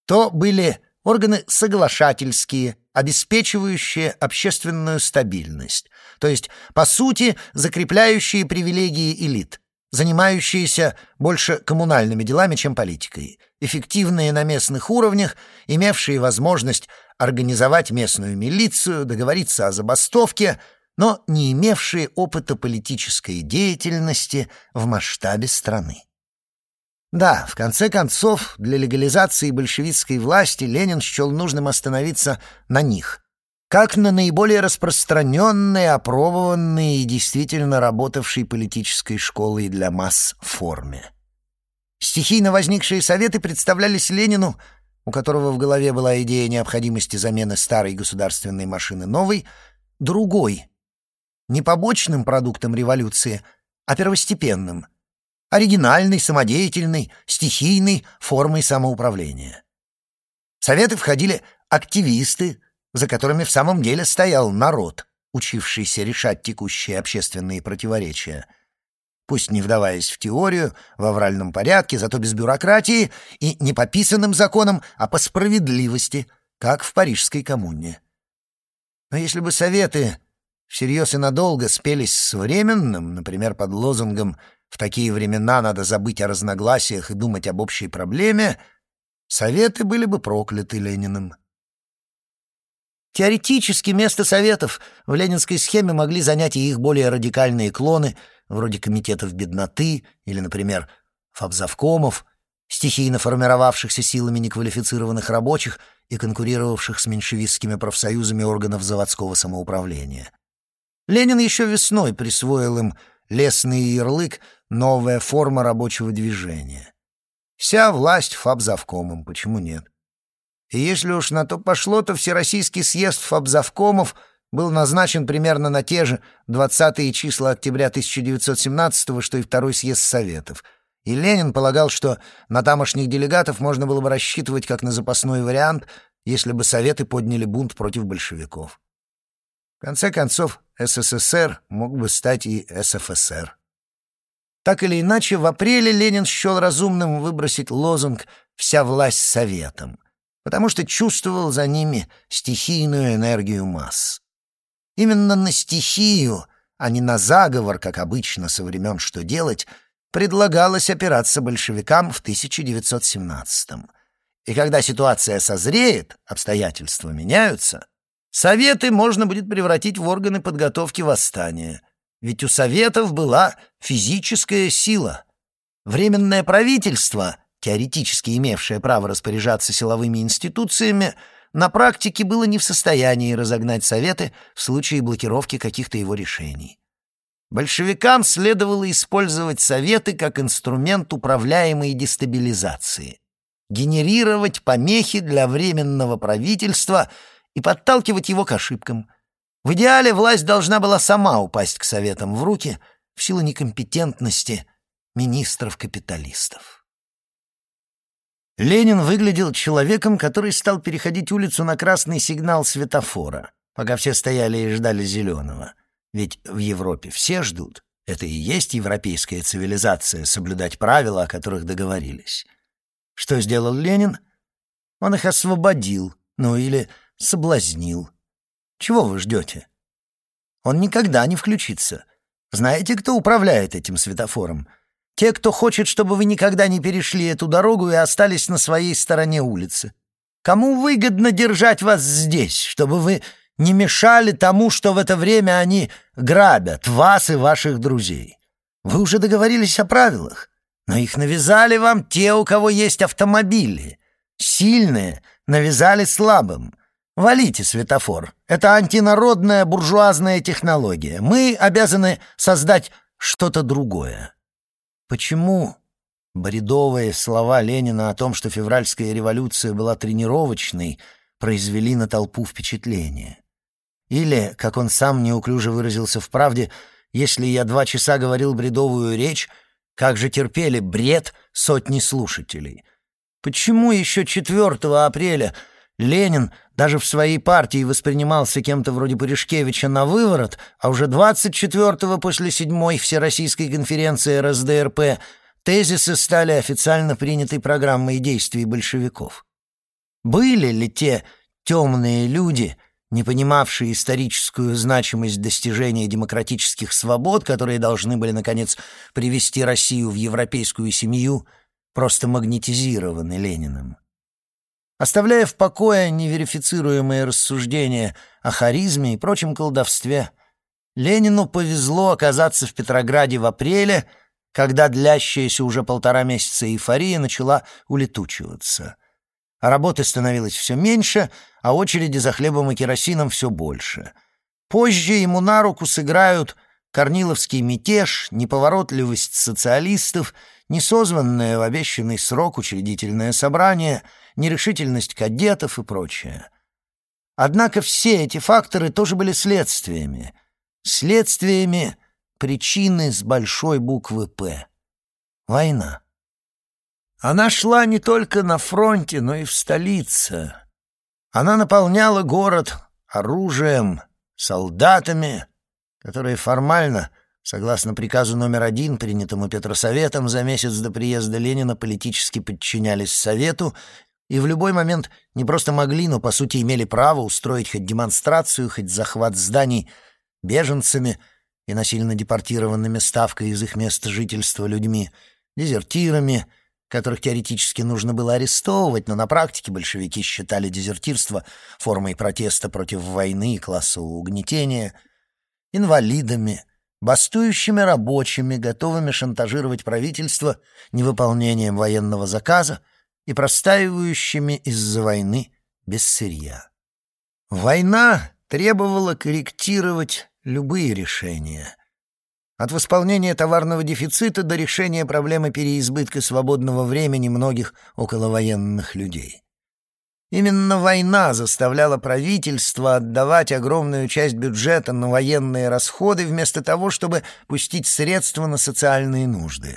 То были органы соглашательские, обеспечивающие общественную стабильность, то есть, по сути, закрепляющие привилегии элит, занимающиеся больше коммунальными делами, чем политикой, эффективные на местных уровнях, имевшие возможность организовать местную милицию, договориться о забастовке, но не имевшие опыта политической деятельности в масштабе страны. Да, в конце концов, для легализации большевистской власти Ленин счел нужным остановиться на них, как на наиболее распространенной, опробованной и действительно работавшей политической школой для масс форме. Стихийно возникшие советы представлялись Ленину, у которого в голове была идея необходимости замены старой государственной машины новой, другой, не побочным продуктом революции, а первостепенным, оригинальной, самодеятельной, стихийной формой самоуправления. Советы входили активисты, за которыми в самом деле стоял народ, учившийся решать текущие общественные противоречия. Пусть не вдаваясь в теорию, в авральном порядке, зато без бюрократии и не по писанным законам, а по справедливости, как в Парижской коммуне. Но если бы советы всерьез и надолго спелись с временным, например, под лозунгом «в такие времена надо забыть о разногласиях и думать об общей проблеме», советы были бы прокляты Лениным. Теоретически место советов в ленинской схеме могли занять и их более радикальные клоны, вроде комитетов бедноты или, например, фабзавкомов, стихийно формировавшихся силами неквалифицированных рабочих и конкурировавших с меньшевистскими профсоюзами органов заводского самоуправления. Ленин еще весной присвоил им лесный ярлык «новая форма рабочего движения». Вся власть фабзавкомом, почему нет? И если уж на то пошло, то Всероссийский съезд фабзавкомов был назначен примерно на те же 20 числа октября 1917 что и второй съезд Советов. И Ленин полагал, что на тамошних делегатов можно было бы рассчитывать как на запасной вариант, если бы Советы подняли бунт против большевиков. В конце концов, СССР мог бы стать и СФСР. Так или иначе, в апреле Ленин счел разумным выбросить лозунг «Вся власть Советам», потому что чувствовал за ними стихийную энергию масс. Именно на стихию, а не на заговор, как обычно со времен «Что делать», предлагалось опираться большевикам в 1917-м. И когда ситуация созреет, обстоятельства меняются, Советы можно будет превратить в органы подготовки восстания. Ведь у Советов была физическая сила. Временное правительство теоретически имевшее право распоряжаться силовыми институциями, на практике было не в состоянии разогнать Советы в случае блокировки каких-то его решений. Большевикам следовало использовать Советы как инструмент управляемой дестабилизации, генерировать помехи для временного правительства и подталкивать его к ошибкам. В идеале власть должна была сама упасть к Советам в руки в силу некомпетентности министров-капиталистов. Ленин выглядел человеком, который стал переходить улицу на красный сигнал светофора, пока все стояли и ждали зеленого. Ведь в Европе все ждут. Это и есть европейская цивилизация — соблюдать правила, о которых договорились. Что сделал Ленин? Он их освободил, ну или соблазнил. Чего вы ждете? Он никогда не включится. Знаете, кто управляет этим светофором? Те, кто хочет, чтобы вы никогда не перешли эту дорогу и остались на своей стороне улицы. Кому выгодно держать вас здесь, чтобы вы не мешали тому, что в это время они грабят вас и ваших друзей? Вы уже договорились о правилах, но их навязали вам те, у кого есть автомобили. Сильные навязали слабым. Валите светофор. Это антинародная буржуазная технология. Мы обязаны создать что-то другое. Почему бредовые слова Ленина о том, что февральская революция была тренировочной, произвели на толпу впечатление? Или, как он сам неуклюже выразился в «Правде», если я два часа говорил бредовую речь, как же терпели бред сотни слушателей? Почему еще 4 апреля Ленин даже в своей партии воспринимался кем-то вроде Пуришкевича на выворот, а уже 24-го после седьмой Всероссийской конференции РСДРП тезисы стали официально принятой программой действий большевиков. Были ли те темные люди, не понимавшие историческую значимость достижения демократических свобод, которые должны были, наконец, привести Россию в европейскую семью, просто магнетизированы Лениным? Оставляя в покое неверифицируемые рассуждения о харизме и прочем колдовстве. Ленину повезло оказаться в Петрограде в апреле, когда длящаяся уже полтора месяца эйфория начала улетучиваться. А работы становилось все меньше, а очереди за хлебом и керосином все больше. Позже ему на руку сыграют корниловский мятеж, неповоротливость социалистов, несозванное в обещанный срок учредительное собрание — нерешительность кадетов и прочее. Однако все эти факторы тоже были следствиями. Следствиями причины с большой буквы «П». Война. Она шла не только на фронте, но и в столице. Она наполняла город оружием, солдатами, которые формально, согласно приказу номер один, принятому Петросоветом за месяц до приезда Ленина, политически подчинялись Совету и в любой момент не просто могли, но по сути имели право устроить хоть демонстрацию, хоть захват зданий беженцами и насильно депортированными ставкой из их места жительства людьми, дезертирами, которых теоретически нужно было арестовывать, но на практике большевики считали дезертирство формой протеста против войны и классового угнетения, инвалидами, бастующими рабочими, готовыми шантажировать правительство невыполнением военного заказа, и простаивающими из-за войны без сырья. Война требовала корректировать любые решения. От восполнения товарного дефицита до решения проблемы переизбытка свободного времени многих околовоенных людей. Именно война заставляла правительство отдавать огромную часть бюджета на военные расходы вместо того, чтобы пустить средства на социальные нужды.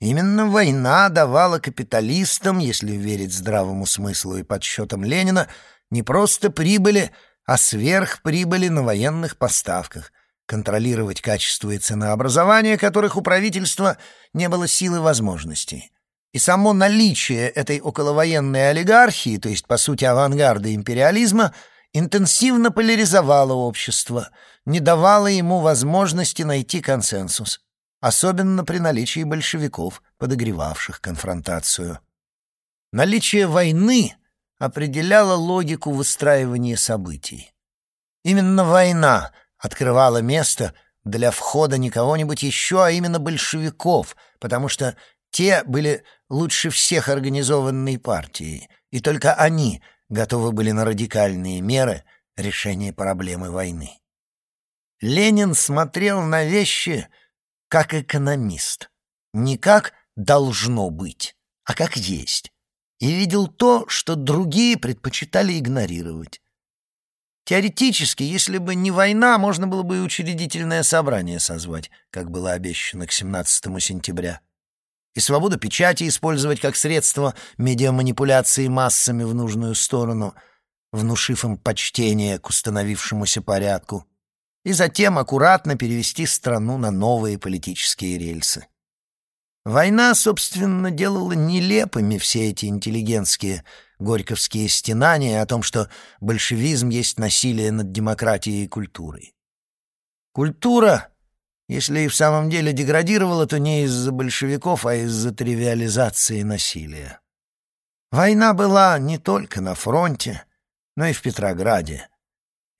Именно война давала капиталистам, если верить здравому смыслу и подсчетам Ленина, не просто прибыли, а сверхприбыли на военных поставках, контролировать качество и ценообразование которых у правительства не было силы возможностей. И само наличие этой околовоенной олигархии, то есть, по сути, авангарда империализма, интенсивно поляризовало общество, не давало ему возможности найти консенсус особенно при наличии большевиков, подогревавших конфронтацию. Наличие войны определяло логику выстраивания событий. Именно война открывала место для входа не кого-нибудь еще, а именно большевиков, потому что те были лучше всех организованной партией, и только они готовы были на радикальные меры решения проблемы войны. Ленин смотрел на вещи как экономист, не как «должно быть», а как есть, и видел то, что другие предпочитали игнорировать. Теоретически, если бы не война, можно было бы и учредительное собрание созвать, как было обещано к 17 сентября. И свободу печати использовать как средство медиаманипуляции массами в нужную сторону, внушив им почтение к установившемуся порядку, и затем аккуратно перевести страну на новые политические рельсы. Война, собственно, делала нелепыми все эти интеллигентские горьковские стенания о том, что большевизм есть насилие над демократией и культурой. Культура, если и в самом деле деградировала, то не из-за большевиков, а из-за тривиализации насилия. Война была не только на фронте, но и в Петрограде.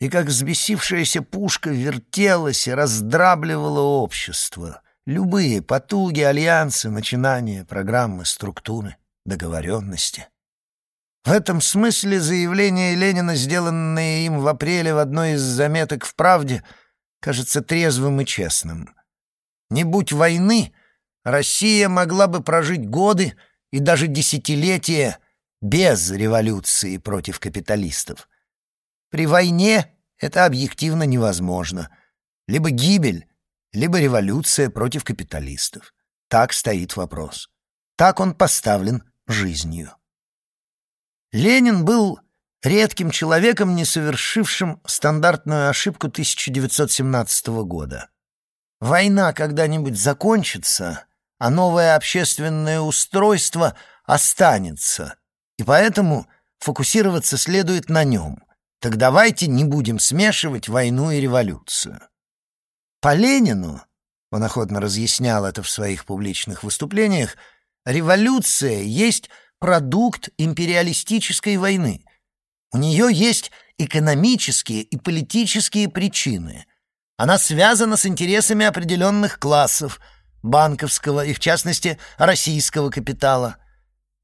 И как взбесившаяся пушка вертелась и раздрабливала общество. Любые потуги, альянсы, начинания, программы, структуры, договоренности. В этом смысле заявление Ленина, сделанное им в апреле в одной из заметок в «Правде», кажется трезвым и честным. Не будь войны, Россия могла бы прожить годы и даже десятилетия без революции против капиталистов. При войне это объективно невозможно. Либо гибель, либо революция против капиталистов. Так стоит вопрос. Так он поставлен жизнью. Ленин был редким человеком, не совершившим стандартную ошибку 1917 года. Война когда-нибудь закончится, а новое общественное устройство останется, и поэтому фокусироваться следует на нем. Так давайте не будем смешивать войну и революцию. По Ленину, он охотно разъяснял это в своих публичных выступлениях, революция есть продукт империалистической войны. У нее есть экономические и политические причины. Она связана с интересами определенных классов, банковского и, в частности, российского капитала.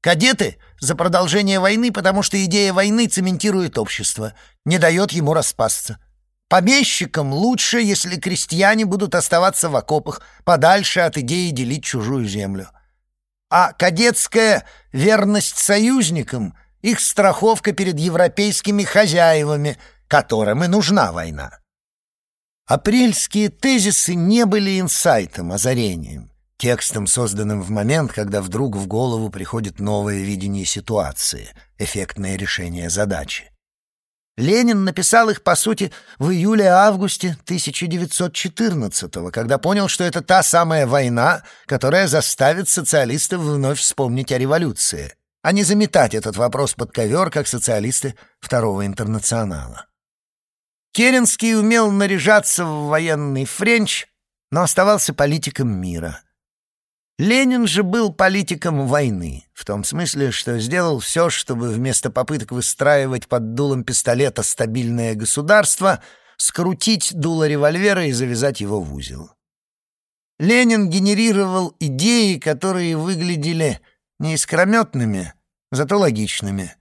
Кадеты за продолжение войны, потому что идея войны цементирует общество, не дает ему распасться. Помещикам лучше, если крестьяне будут оставаться в окопах, подальше от идеи делить чужую землю а кадетская верность союзникам — их страховка перед европейскими хозяевами, которым и нужна война. Апрельские тезисы не были инсайтом, озарением, текстом, созданным в момент, когда вдруг в голову приходит новое видение ситуации, эффектное решение задачи. Ленин написал их, по сути, в июле-августе 1914-го, когда понял, что это та самая война, которая заставит социалистов вновь вспомнить о революции, а не заметать этот вопрос под ковер, как социалисты Второго интернационала. Керенский умел наряжаться в военный френч, но оставался политиком мира — Ленин же был политиком войны, в том смысле, что сделал все, чтобы вместо попыток выстраивать под дулом пистолета стабильное государство, скрутить дуло револьвера и завязать его в узел. Ленин генерировал идеи, которые выглядели не искрометными, зато логичными.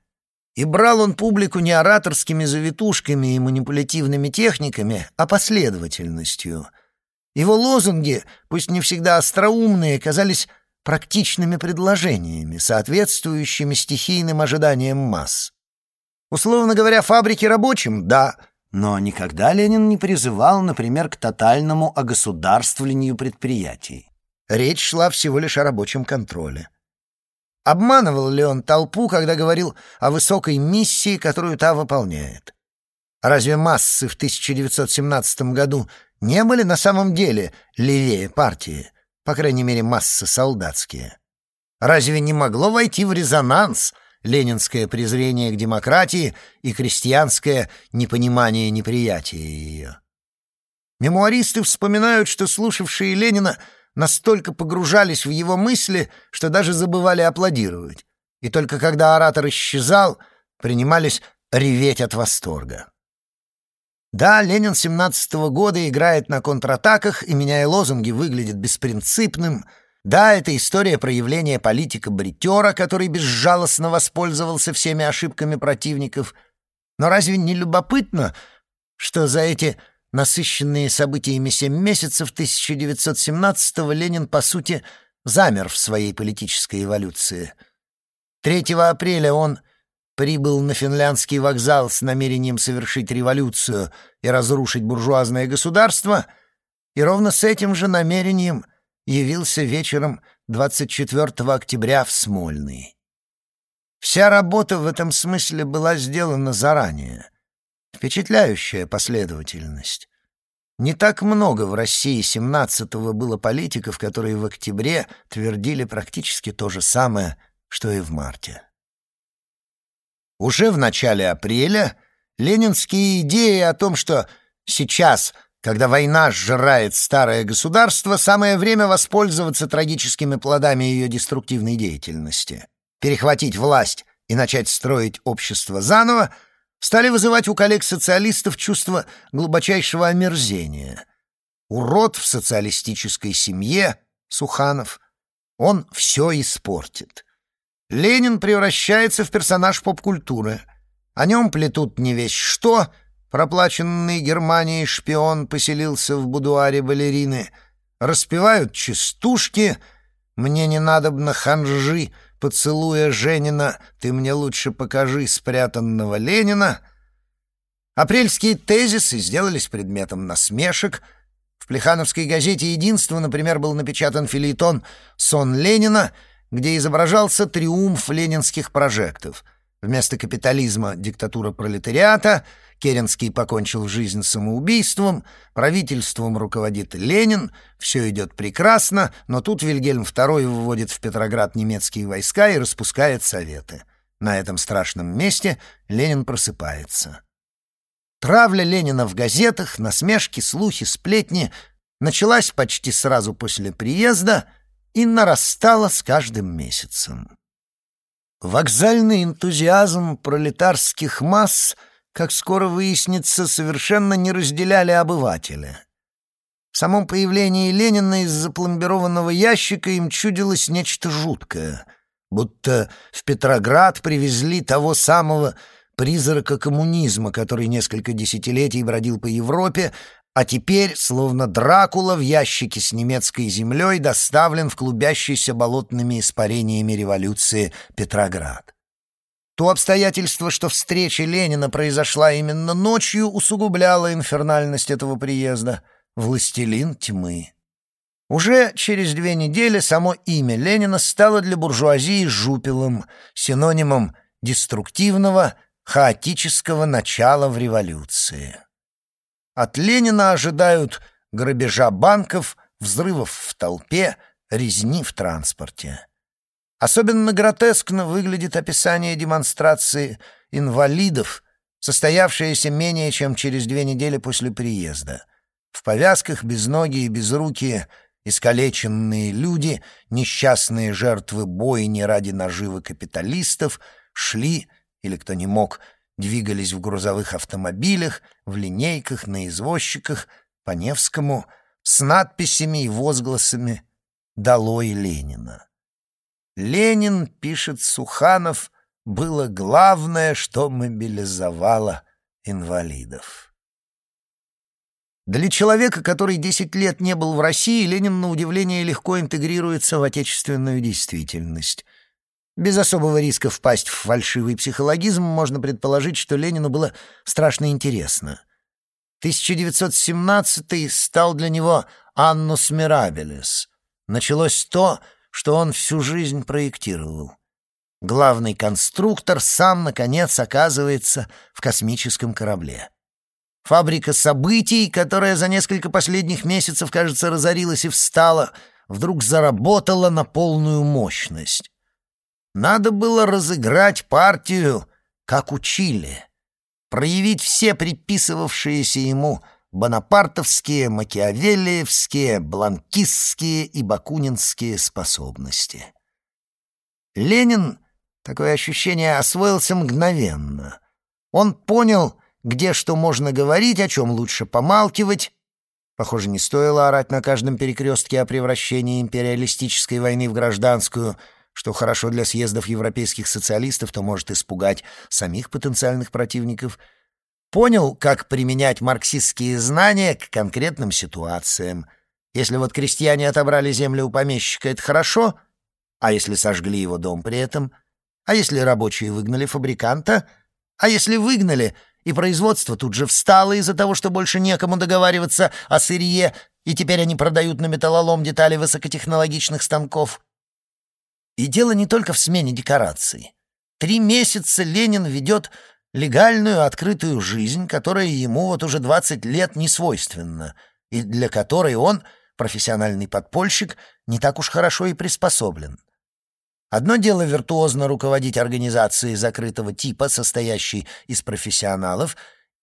И брал он публику не ораторскими завитушками и манипулятивными техниками, а последовательностью — его лозунги, пусть не всегда остроумные, казались практичными предложениями, соответствующими стихийным ожиданиям масс. Условно говоря, фабрики рабочим — да, но никогда Ленин не призывал, например, к тотальному огосударствлению предприятий. Речь шла всего лишь о рабочем контроле. Обманывал ли он толпу, когда говорил о высокой миссии, которую та выполняет? Разве массы в 1917 году не были на самом деле левее партии, по крайней мере, массы солдатские. Разве не могло войти в резонанс ленинское презрение к демократии и крестьянское непонимание неприятия ее? Мемуаристы вспоминают, что слушавшие Ленина настолько погружались в его мысли, что даже забывали аплодировать, и только когда оратор исчезал, принимались реветь от восторга. Да, Ленин 17 -го года играет на контратаках и, меняя лозунги, выглядит беспринципным, Да, это история проявления политика-бритера, который безжалостно воспользовался всеми ошибками противников. Но разве не любопытно, что за эти насыщенные событиями семь месяцев 1917-го Ленин, по сути, замер в своей политической эволюции? 3 апреля он прибыл на финляндский вокзал с намерением совершить революцию и разрушить буржуазное государство, и ровно с этим же намерением явился вечером 24 октября в Смольный. Вся работа в этом смысле была сделана заранее. Впечатляющая последовательность. Не так много в России 17-го было политиков, которые в октябре твердили практически то же самое, что и в марте. Уже в начале апреля ленинские идеи о том, что сейчас, когда война сжирает старое государство, самое время воспользоваться трагическими плодами ее деструктивной деятельности, перехватить власть и начать строить общество заново, стали вызывать у коллег-социалистов чувство глубочайшего омерзения. Урод в социалистической семье, Суханов, он все испортит. Ленин превращается в персонаж поп-культуры. О нем плетут не весь что. Проплаченный Германией шпион поселился в будуаре балерины. Распевают частушки. «Мне не надобно ханжи, поцелуя Женина, ты мне лучше покажи спрятанного Ленина». Апрельские тезисы сделались предметом насмешек. В Плехановской газете «Единство», например, был напечатан филеетон «Сон Ленина», где изображался триумф ленинских прожектов. Вместо капитализма — диктатура пролетариата, Керенский покончил жизнь самоубийством, правительством руководит Ленин, все идет прекрасно, но тут Вильгельм II выводит в Петроград немецкие войска и распускает советы. На этом страшном месте Ленин просыпается. Травля Ленина в газетах, насмешки, слухи, сплетни началась почти сразу после приезда — и нарастала с каждым месяцем. Вокзальный энтузиазм пролетарских масс, как скоро выяснится, совершенно не разделяли обыватели. В самом появлении Ленина из запломбированного ящика им чудилось нечто жуткое, будто в Петроград привезли того самого призрака коммунизма, который несколько десятилетий бродил по Европе, а теперь, словно Дракула в ящике с немецкой землей, доставлен в клубящийся болотными испарениями революции Петроград. То обстоятельство, что встреча Ленина произошла именно ночью, усугубляло инфернальность этого приезда. Властелин тьмы. Уже через две недели само имя Ленина стало для буржуазии жупелом, синонимом деструктивного, хаотического начала в революции. От Ленина ожидают грабежа банков, взрывов в толпе, резни в транспорте. Особенно гротескно выглядит описание демонстрации инвалидов, состоявшееся менее чем через две недели после приезда. В повязках безногие и безрукие, искалеченные люди, несчастные жертвы бойни ради наживы капиталистов, шли, или кто не мог, двигались в грузовых автомобилях, в линейках, на извозчиках, по Невскому, с надписями и возгласами «Долой Ленина». «Ленин», — пишет Суханов, — «было главное, что мобилизовало инвалидов». Для человека, который десять лет не был в России, Ленин, на удивление, легко интегрируется в отечественную действительность. Без особого риска впасть в фальшивый психологизм можно предположить, что Ленину было страшно интересно. 1917 стал для него «Аннус Мирабелес». Началось то, что он всю жизнь проектировал. Главный конструктор сам, наконец, оказывается в космическом корабле. Фабрика событий, которая за несколько последних месяцев, кажется, разорилась и встала, вдруг заработала на полную мощность. Надо было разыграть партию, как учили, проявить все приписывавшиеся ему бонапартовские, макиавеллиевские, бланкистские и бакунинские способности. Ленин, такое ощущение, освоился мгновенно. Он понял, где что можно говорить, о чем лучше помалкивать, Похоже, не стоило орать на каждом перекрестке о превращении империалистической войны в гражданскую, что хорошо для съездов европейских социалистов, то может испугать самих потенциальных противников. Понял, как применять марксистские знания к конкретным ситуациям. Если вот крестьяне отобрали землю у помещика, это хорошо, а если сожгли его дом при этом? А если рабочие выгнали фабриканта? А если выгнали, и производство тут же встало из-за того, что больше некому договариваться о сырье, и теперь они продают на металлолом детали высокотехнологичных станков. И дело не только в смене декораций. Три месяца Ленин ведет легальную открытую жизнь, которая ему вот уже 20 лет не свойственна, и для которой он, профессиональный подпольщик, не так уж хорошо и приспособлен. Одно дело виртуозно руководить организацией закрытого типа, состоящей из профессионалов,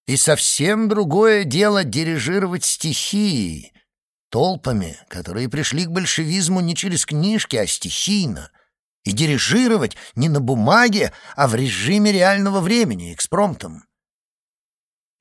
и совсем другое дело дирижировать стихией, толпами, которые пришли к большевизму не через книжки, а стихийно, и дирижировать не на бумаге, а в режиме реального времени, экспромтом.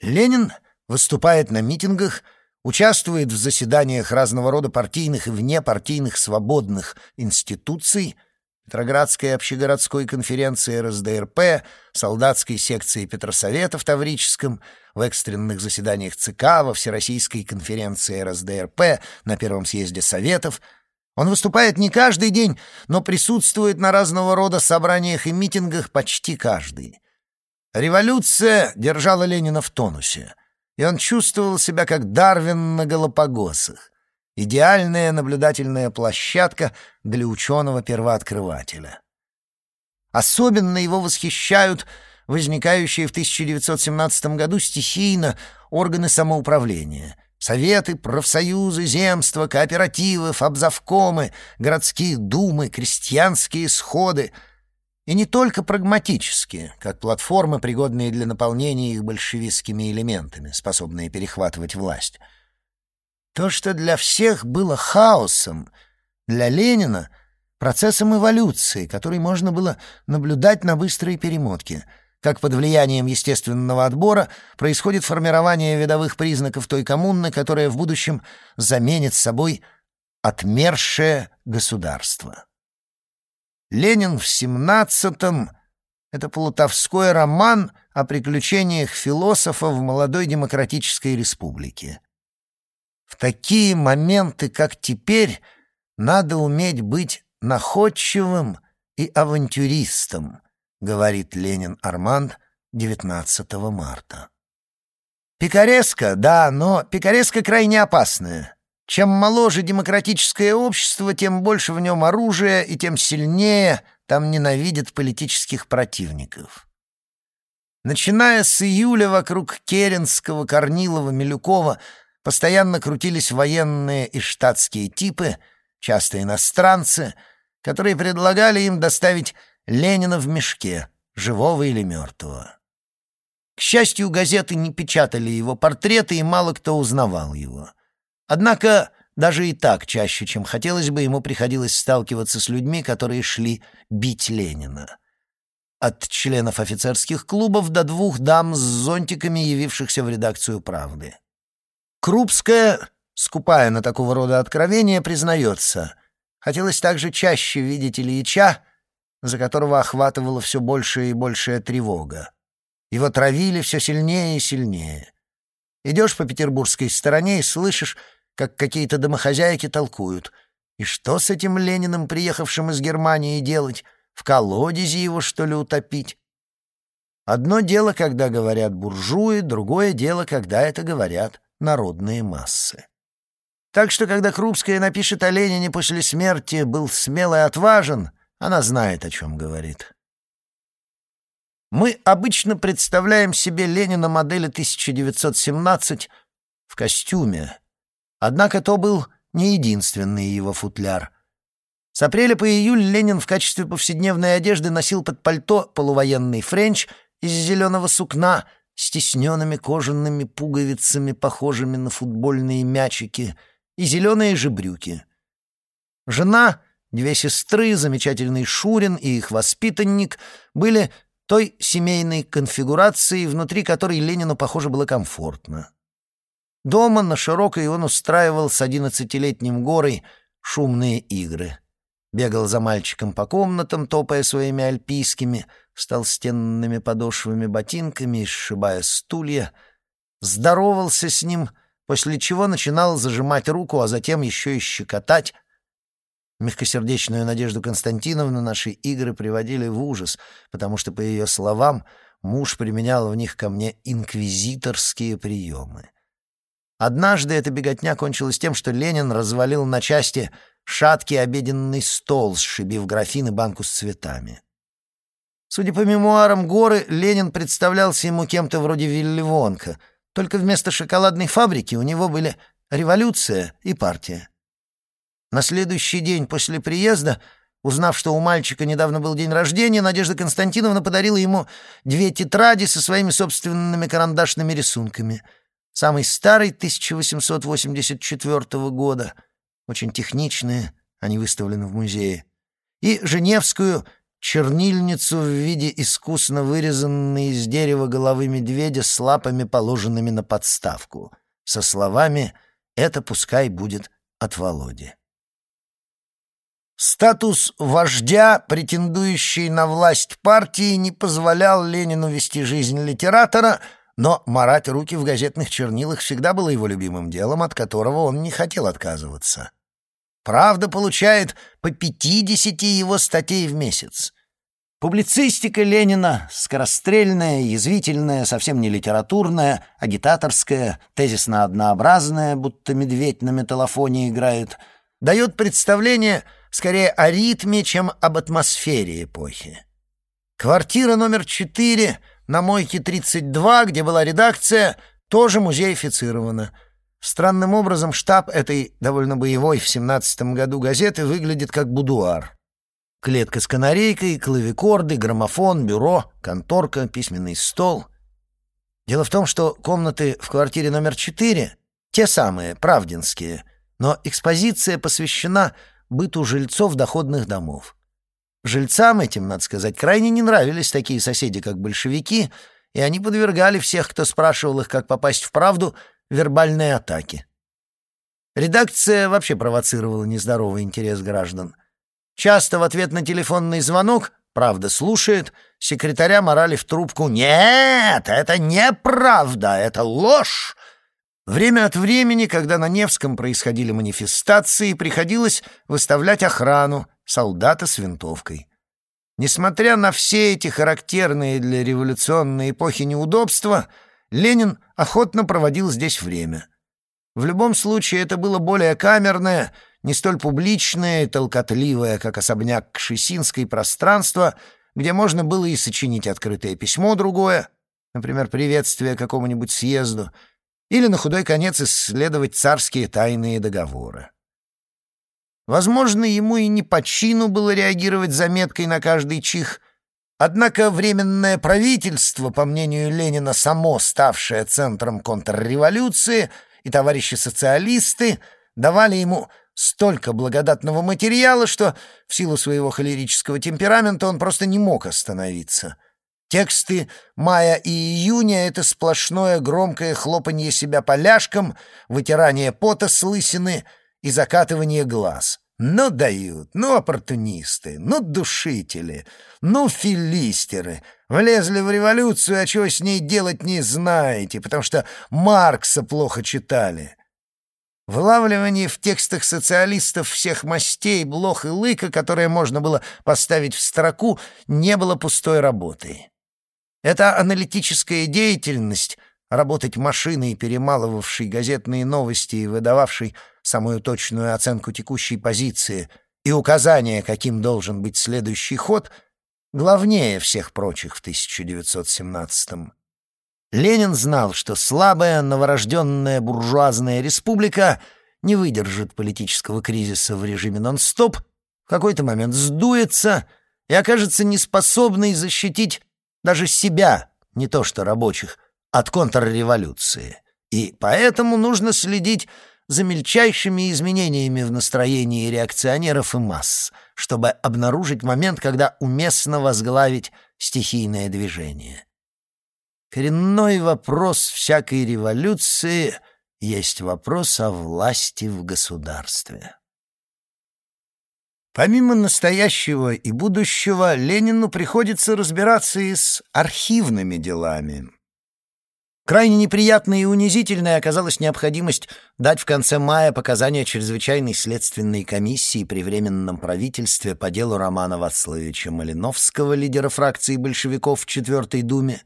Ленин выступает на митингах, участвует в заседаниях разного рода партийных и внепартийных свободных институций — Петроградской общегородской конференции РСДРП, солдатской секции Петросовета в Таврическом, в экстренных заседаниях ЦК, во Всероссийской конференции РСДРП, на Первом съезде Советов. Он выступает не каждый день, но присутствует на разного рода собраниях и митингах почти каждый. Революция держала Ленина в тонусе, и он чувствовал себя как Дарвин на Галапагосах. Идеальная наблюдательная площадка для ученого-первооткрывателя. Особенно его восхищают возникающие в 1917 году стихийно органы самоуправления — Советы, профсоюзы, земства, кооперативы, фабзавкомы, городские думы, крестьянские сходы. И не только прагматические, как платформы, пригодные для наполнения их большевистскими элементами, способные перехватывать власть — то, что для всех было хаосом, для Ленина — процессом эволюции, который можно было наблюдать на быстрой перемотке, как под влиянием естественного отбора происходит формирование видовых признаков той коммуны, которая в будущем заменит собой отмершее государство. Ленин в семнадцатом — это полутовской роман о приключениях философа в молодой демократической республике. В такие моменты, как теперь, надо уметь быть находчивым и авантюристом, говорит Ленин Арманд 19 марта. Пикареска, да, но пикареска крайне опасная. Чем моложе демократическое общество, тем больше в нем оружия, и тем сильнее там ненавидят политических противников. Начиная с июля вокруг Керенского, Корнилова, Милюкова — Постоянно крутились военные и штатские типы, часто иностранцы, которые предлагали им доставить Ленина в мешке, живого или мертвого. К счастью, газеты не печатали его портреты, и мало кто узнавал его. Однако даже и так чаще, чем хотелось бы, ему приходилось сталкиваться с людьми, которые шли бить Ленина. От членов офицерских клубов до двух дам с зонтиками, явившихся в редакцию «Правды». Крупская, скупая на такого рода откровения, признается. Хотелось также чаще видеть Ильича, за которого охватывала все большая и большая тревога. Его травили все сильнее и сильнее. Идешь по петербургской стороне и слышишь, как какие-то домохозяйки толкуют. И что с этим Лениным, приехавшим из Германии, делать? В колодезе его, что ли, утопить? Одно дело, когда говорят буржуи, другое дело, когда это говорят народные массы. Так что, когда Крупская напишет о Ленине после смерти «был смел и отважен», она знает, о чем говорит. Мы обычно представляем себе Ленина модели 1917 в костюме. Однако то был не единственный его футляр. С апреля по июль Ленин в качестве повседневной одежды носил под пальто полувоенный френч из зеленого сукна — с тесненными кожаными пуговицами, похожими на футбольные мячики, и зеленые же брюки. Жена, две сестры, замечательный Шурин и их воспитанник были той семейной конфигурацией, внутри которой Ленину, похоже, было комфортно. Дома на Широкой он устраивал с одиннадцатилетним горой шумные игры. Бегал за мальчиком по комнатам, топая своими альпийскими, с толстенными подошвами ботинками сшибая стулья. Здоровался с ним, после чего начинал зажимать руку, а затем еще и щекотать. Мягкосердечную Надежду Константиновну наши игры приводили в ужас, потому что, по ее словам, муж применял в них ко мне инквизиторские приемы. Однажды эта беготня кончилась тем, что Ленин развалил на части шаткий обеденный стол, сшибив графин и банку с цветами. Судя по мемуарам Горы, Ленин представлялся ему кем-то вроде Вилли Вонка, только вместо шоколадной фабрики у него были революция и партия. На следующий день после приезда, узнав, что у мальчика недавно был день рождения, Надежда Константиновна подарила ему две тетради со своими собственными карандашными рисунками — Самый старый 1884 года, очень техничные, они выставлены в музее, и Женевскую чернильницу в виде искусно вырезанной из дерева головы медведя с лапами, положенными на подставку, со словами «Это пускай будет от Володи». Статус вождя, претендующий на власть партии, не позволял Ленину вести жизнь литератора — но марать руки в газетных чернилах всегда было его любимым делом, от которого он не хотел отказываться. «Правда» получает по пятидесяти его статей в месяц. Публицистика Ленина — скорострельная, язвительная, совсем не литературная, агитаторская, тезисно-однообразная, будто медведь на металлофоне играет, дает представление скорее о ритме, чем об атмосфере эпохи. Квартира номер четыре на мойке 32, где была редакция, тоже музеифицирована. Странным образом штаб этой довольно боевой в 17 году газеты выглядит как будуар. Клетка с канарейкой, клавикорды, граммофон, бюро, конторка, письменный стол. Дело в том, что комнаты в квартире номер 4 те самые, правдинские, но экспозиция посвящена быту жильцов доходных домов. Жильцам этим, надо сказать, крайне не нравились такие соседи, как большевики, и они подвергали всех, кто спрашивал их, как попасть в правду, вербальные атаки. Редакция вообще провоцировала нездоровый интерес граждан. Часто в ответ на телефонный звонок «Правда слушает», секретаря морали в трубку «Нет, это неправда, это ложь». Время от времени, когда на Невском происходили манифестации, приходилось выставлять охрану, солдата с винтовкой. Несмотря на все эти характерные для революционной эпохи неудобства, Ленин охотно проводил здесь время. В любом случае это было более камерное, не столь публичное и толкотливое, как особняк Кшесинской пространство, где можно было и сочинить открытое письмо другое, например, приветствие какому-нибудь съезду, или на худой конец исследовать царские тайные договоры. Возможно, ему и не по чину было реагировать заметкой на каждый чих, однако Временное правительство, по мнению Ленина, само ставшее центром контрреволюции, и товарищи социалисты давали ему столько благодатного материала, что в силу своего холерического темперамента он просто не мог остановиться. Тексты мая и июня — это сплошное громкое хлопанье себя поляшком, вытирание пота с лысины — и закатывание глаз. Ну дают, ну оппортунисты, ну душители, ну филистеры. Влезли в революцию, а чего с ней делать не знаете, потому что Маркса плохо читали. Вылавливание в текстах социалистов всех мастей, блох и лыка, которое можно было поставить в строку, не было пустой работой. Эта аналитическая деятельность — работать машиной, перемалывавшей газетные новости и выдававшей самую точную оценку текущей позиции и указания, каким должен быть следующий ход, главнее всех прочих в 1917-м. Ленин знал, что слабая новорожденная буржуазная республика не выдержит политического кризиса в режиме нон-стоп, в какой-то момент сдуется и окажется неспособной защитить даже себя, не то что рабочих, от контрреволюции, и поэтому нужно следить за мельчайшими изменениями в настроении реакционеров и масс, чтобы обнаружить момент, когда уместно возглавить стихийное движение. Коренной вопрос всякой революции есть вопрос о власти в государстве. Помимо настоящего и будущего, Ленину приходится разбираться и с архивными делами. Крайне неприятной и унизительной оказалась необходимость дать в конце мая показания чрезвычайной следственной комиссии при Временном правительстве по делу Романа Вацлавича Малиновского, лидера фракции большевиков в Четвертой Думе.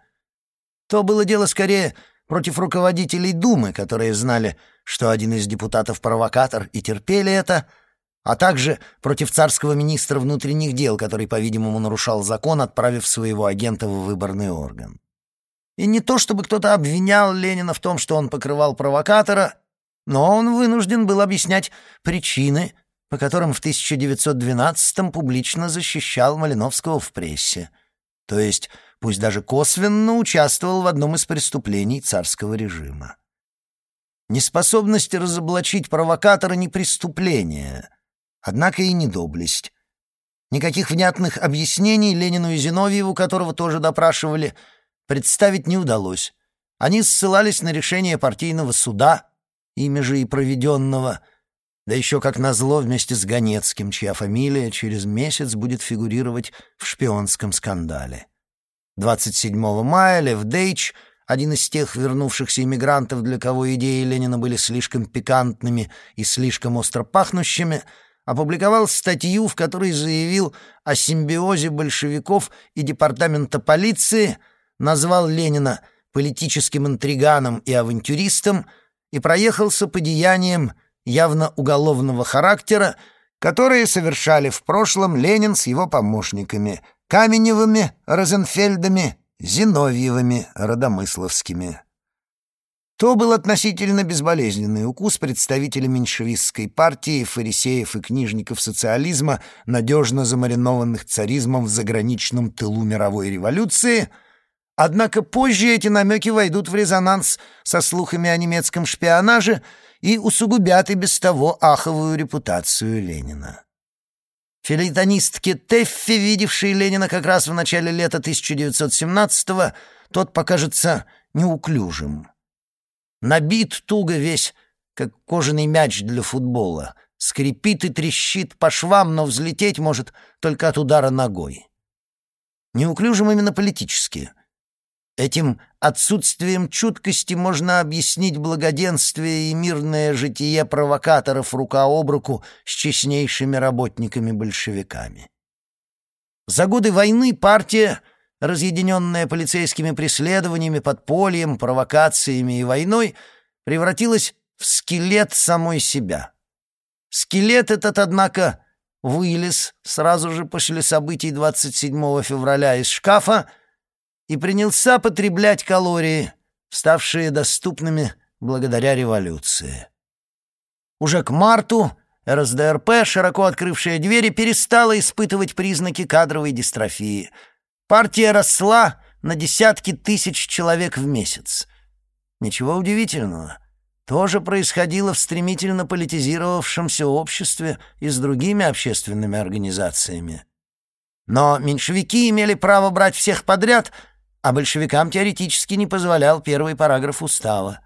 То было дело скорее против руководителей Думы, которые знали, что один из депутатов провокатор и терпели это — а также против царского министра внутренних дел, который, по-видимому, нарушал закон, отправив своего агента в выборный орган. И не то чтобы кто-то обвинял Ленина в том, что он покрывал провокатора, но он вынужден был объяснять причины, по которым в 1912-м публично защищал Малиновского в прессе. То есть, пусть даже косвенно участвовал в одном из преступлений царского режима. Неспособность разоблачить провокатора не преступление, однако и не доблесть. Никаких внятных объяснений Ленину и Зиновьеву, которого тоже допрашивали, представить не удалось. Они ссылались на решение партийного суда, ими же и проведенного, да еще как назло вместе с Ганецким, чья фамилия через месяц будет фигурировать в шпионском скандале. 27 мая Лев Дейч, один из тех вернувшихся иммигрантов, для кого идеи Ленина были слишком пикантными и слишком остро пахнущими, опубликовал статью, в которой заявил о симбиозе большевиков и департамента полиции, назвал Ленина политическим интриганом и авантюристом и проехался по деяниям явно уголовного характера, которые совершали в прошлом Ленин с его помощниками Каменевыми, Розенфельдами, Зиновьевыми, Родомысловскими. То был относительно безболезненный укус представителя меньшевистской партии, фарисеев и книжников социализма, надежно замаринованных царизмом в заграничном тылу мировой революции. Однако позже эти намеки войдут в резонанс со слухами о немецком шпионаже и усугубят и без того аховую репутацию Ленина. Филейтонистке Теффи, видевшей Ленина как раз в начале лета 1917-го, тот покажется неуклюжим. Набит туго весь, как кожаный мяч для футбола. Скрипит и трещит по швам, но взлететь может только от удара ногой. Неуклюжим именно политически. Этим отсутствием чуткости можно объяснить благоденствие и мирное житие провокаторов рука об руку с честнейшими работниками-большевиками. За годы войны партия разъединенная полицейскими преследованиями, подпольем, провокациями и войной, превратилась в скелет самой себя. Скелет этот, однако, вылез сразу же после событий 27 февраля из шкафа и принялся потреблять калории, ставшие доступными благодаря революции. Уже к марту РСДРП, широко открывшая двери, перестала испытывать признаки кадровой дистрофии — Партия росла на десятки тысяч человек в месяц. Ничего удивительного. То же происходило в стремительно политизировавшемся обществе и с другими общественными организациями. Но меньшевики имели право брать всех подряд, а большевикам теоретически не позволял первый параграф устава.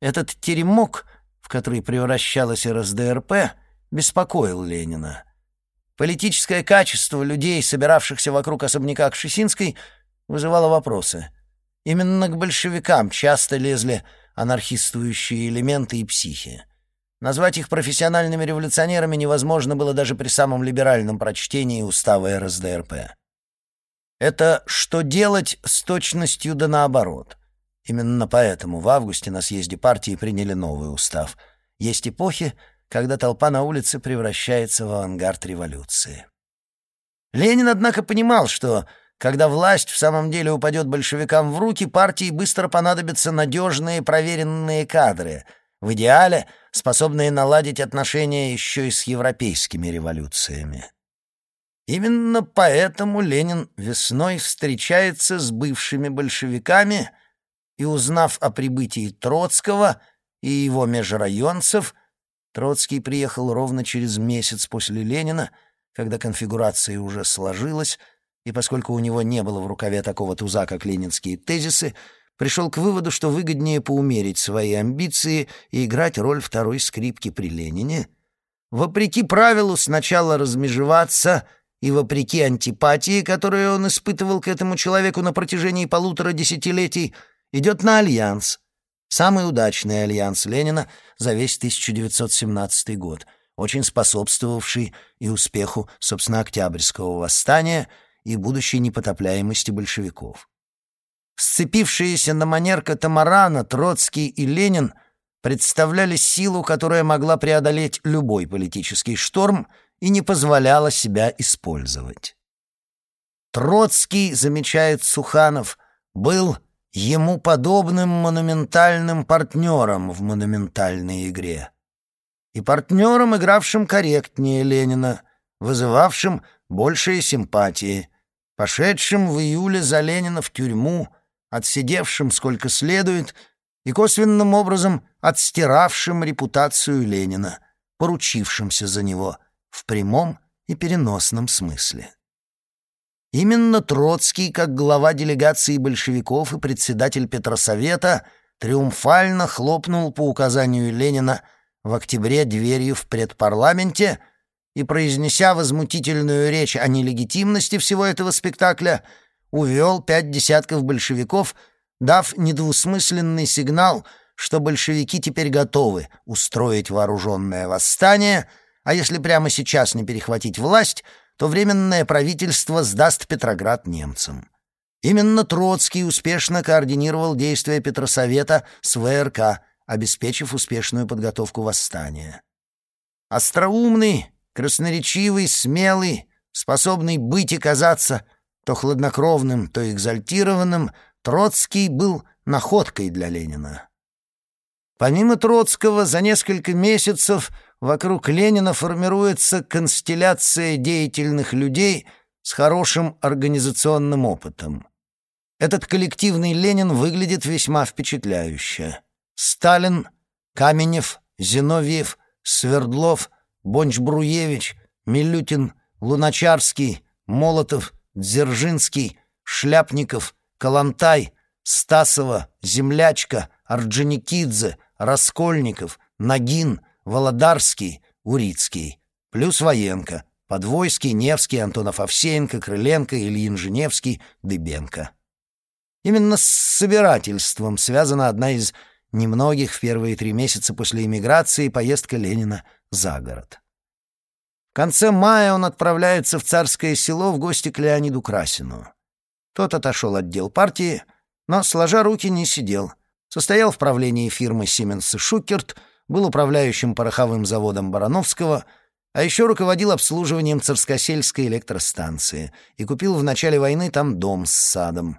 Этот теремок, в который превращалась РСДРП, беспокоил Ленина. Политическое качество людей, собиравшихся вокруг особняка Кшесинской, вызывало вопросы. Именно к большевикам часто лезли анархистующие элементы и психи. Назвать их профессиональными революционерами невозможно было даже при самом либеральном прочтении устава РСДРП. Это что делать с точностью да наоборот. Именно поэтому в августе на съезде партии приняли новый устав. Есть эпохи, когда толпа на улице превращается в авангард революции. Ленин, однако, понимал, что когда власть в самом деле упадет большевикам в руки, партии быстро понадобятся надежные проверенные кадры, в идеале способные наладить отношения еще и с европейскими революциями. Именно поэтому Ленин весной встречается с бывшими большевиками и, узнав о прибытии Троцкого и его межрайонцев, Троцкий приехал ровно через месяц после Ленина, когда конфигурация уже сложилась, и поскольку у него не было в рукаве такого туза, как ленинские тезисы, пришел к выводу, что выгоднее поумерить свои амбиции и играть роль второй скрипки при Ленине, вопреки правилу сначала размежеваться и вопреки антипатии, которую он испытывал к этому человеку на протяжении полутора десятилетий, идет на альянс. Самый удачный альянс Ленина за весь 1917 год, очень способствовавший и успеху, собственно, Октябрьского восстания и будущей непотопляемости большевиков. Сцепившиеся на манер катамарана Троцкий и Ленин представляли силу, которая могла преодолеть любой политический шторм и не позволяла себя использовать. Троцкий, замечает Суханов, был ему подобным монументальным партнером в монументальной игре. И партнером, игравшим корректнее Ленина, вызывавшим большие симпатии, пошедшим в июле за Ленина в тюрьму, отсидевшим сколько следует и косвенным образом отстиравшим репутацию Ленина, поручившимся за него в прямом и переносном смысле. Именно Троцкий, как глава делегации большевиков и председатель Петросовета, триумфально хлопнул по указанию Ленина в октябре дверью в предпарламенте и, произнеся возмутительную речь о нелегитимности всего этого спектакля, увел пять десятков большевиков, дав недвусмысленный сигнал, что большевики теперь готовы устроить вооруженное восстание, а если прямо сейчас не перехватить власть, то Временное правительство сдаст Петроград немцам. Именно Троцкий успешно координировал действия Петросовета с ВРК, обеспечив успешную подготовку восстания. Остроумный, красноречивый, смелый, способный быть и казаться то хладнокровным, то экзальтированным, Троцкий был находкой для Ленина. Помимо Троцкого, за несколько месяцев вокруг Ленина формируется констелляция деятельных людей с хорошим организационным опытом. Этот коллективный Ленин выглядит весьма впечатляюще. Сталин, Каменев, Зиновьев, Свердлов, Бонч-Бруевич, Милютин, Луначарский, Молотов, Дзержинский, Шляпников, Коллонтай, Стасова, Землячка, Орджоникидзе, Раскольников, Нагин, Володарский, Урицкий, плюс Военко, Подвойский, Невский, Антонов Овсеенко, Крыленко, Ильин Женевский, Дыбенко. Именно с собирательством связана одна из немногих в первые три месяца после эмиграции поездка Ленина за город конце мая он отправляется в Царское село в гости к Леониду Красину. Тот отошел от дел партии, но, сложа руки, не сидел. Состоял в правлении фирмы «Сименс и Шукерт», был управляющим пороховым заводом Барановского, а еще руководил обслуживанием Царскосельской электростанции и купил в начале войны там дом с садом.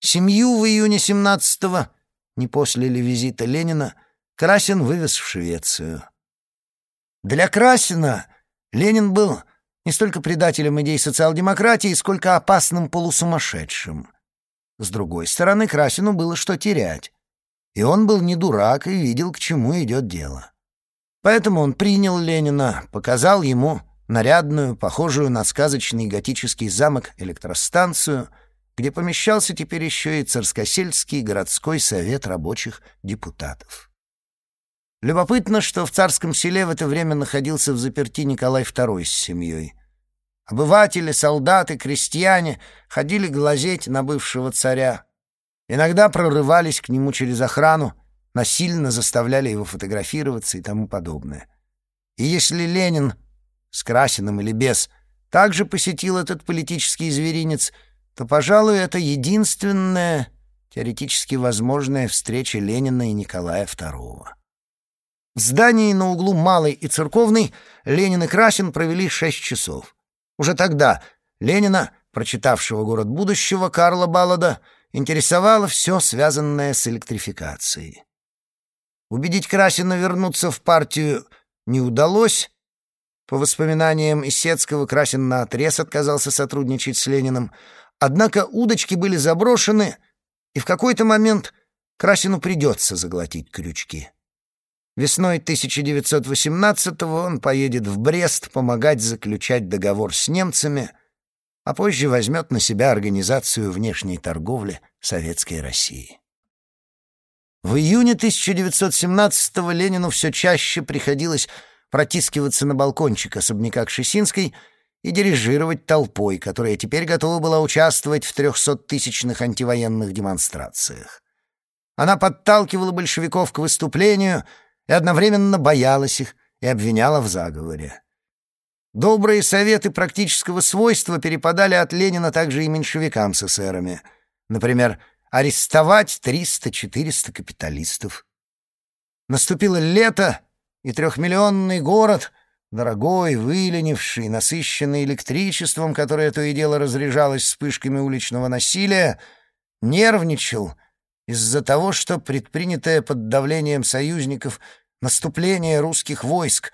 Семью в июне 17-го, не после ли визита Ленина, Красин вывез в Швецию. Для Красина Ленин был не столько предателем идей социал-демократии, сколько опасным полусумасшедшим. С другой стороны, Красину было что терять. И он был не дурак и видел, к чему идет дело. Поэтому он принял Ленина, показал ему нарядную, похожую на сказочный готический замок электростанцию, где помещался теперь еще и Царскосельский городской совет рабочих депутатов. Любопытно, что в царском селе в это время находился в заперти Николай II с семьей. Обыватели, солдаты, крестьяне ходили глазеть на бывшего царя. Иногда прорывались к нему через охрану, насильно заставляли его фотографироваться и тому подобное. И если Ленин, с Красиным или без, также посетил этот политический зверинец, то, пожалуй, это единственная теоретически возможная встреча Ленина и Николая II. В здании на углу Малой и Церковной Ленин и Красин провели шесть часов. Уже тогда Ленина, прочитавшего «Город будущего» Карла Баллада, интересовало все, связанное с электрификацией. Убедить Красина вернуться в партию не удалось. По воспоминаниям Исетского, Красин наотрез отказался сотрудничать с Лениным. Однако удочки были заброшены, и в какой-то момент Красину придется заглотить крючки. Весной 1918-го он поедет в Брест помогать заключать договор с немцами, а позже возьмет на себя организацию внешней торговли Советской России. В июне 1917-го Ленину все чаще приходилось протискиваться на балкончик особняка Кшесинской и дирижировать толпой, которая теперь готова была участвовать в трехсоттысячных антивоенных демонстрациях. Она подталкивала большевиков к выступлению и одновременно боялась их и обвиняла в заговоре. Добрые советы практического свойства перепадали от Ленина также и меньшевикам с эсерами. Например, арестовать 300-400 капиталистов. Наступило лето, и трехмиллионный город, дорогой, выленивший, насыщенный электричеством, которое то и дело разряжалось вспышками уличного насилия, нервничал из-за того, что предпринятое под давлением союзников наступление русских войск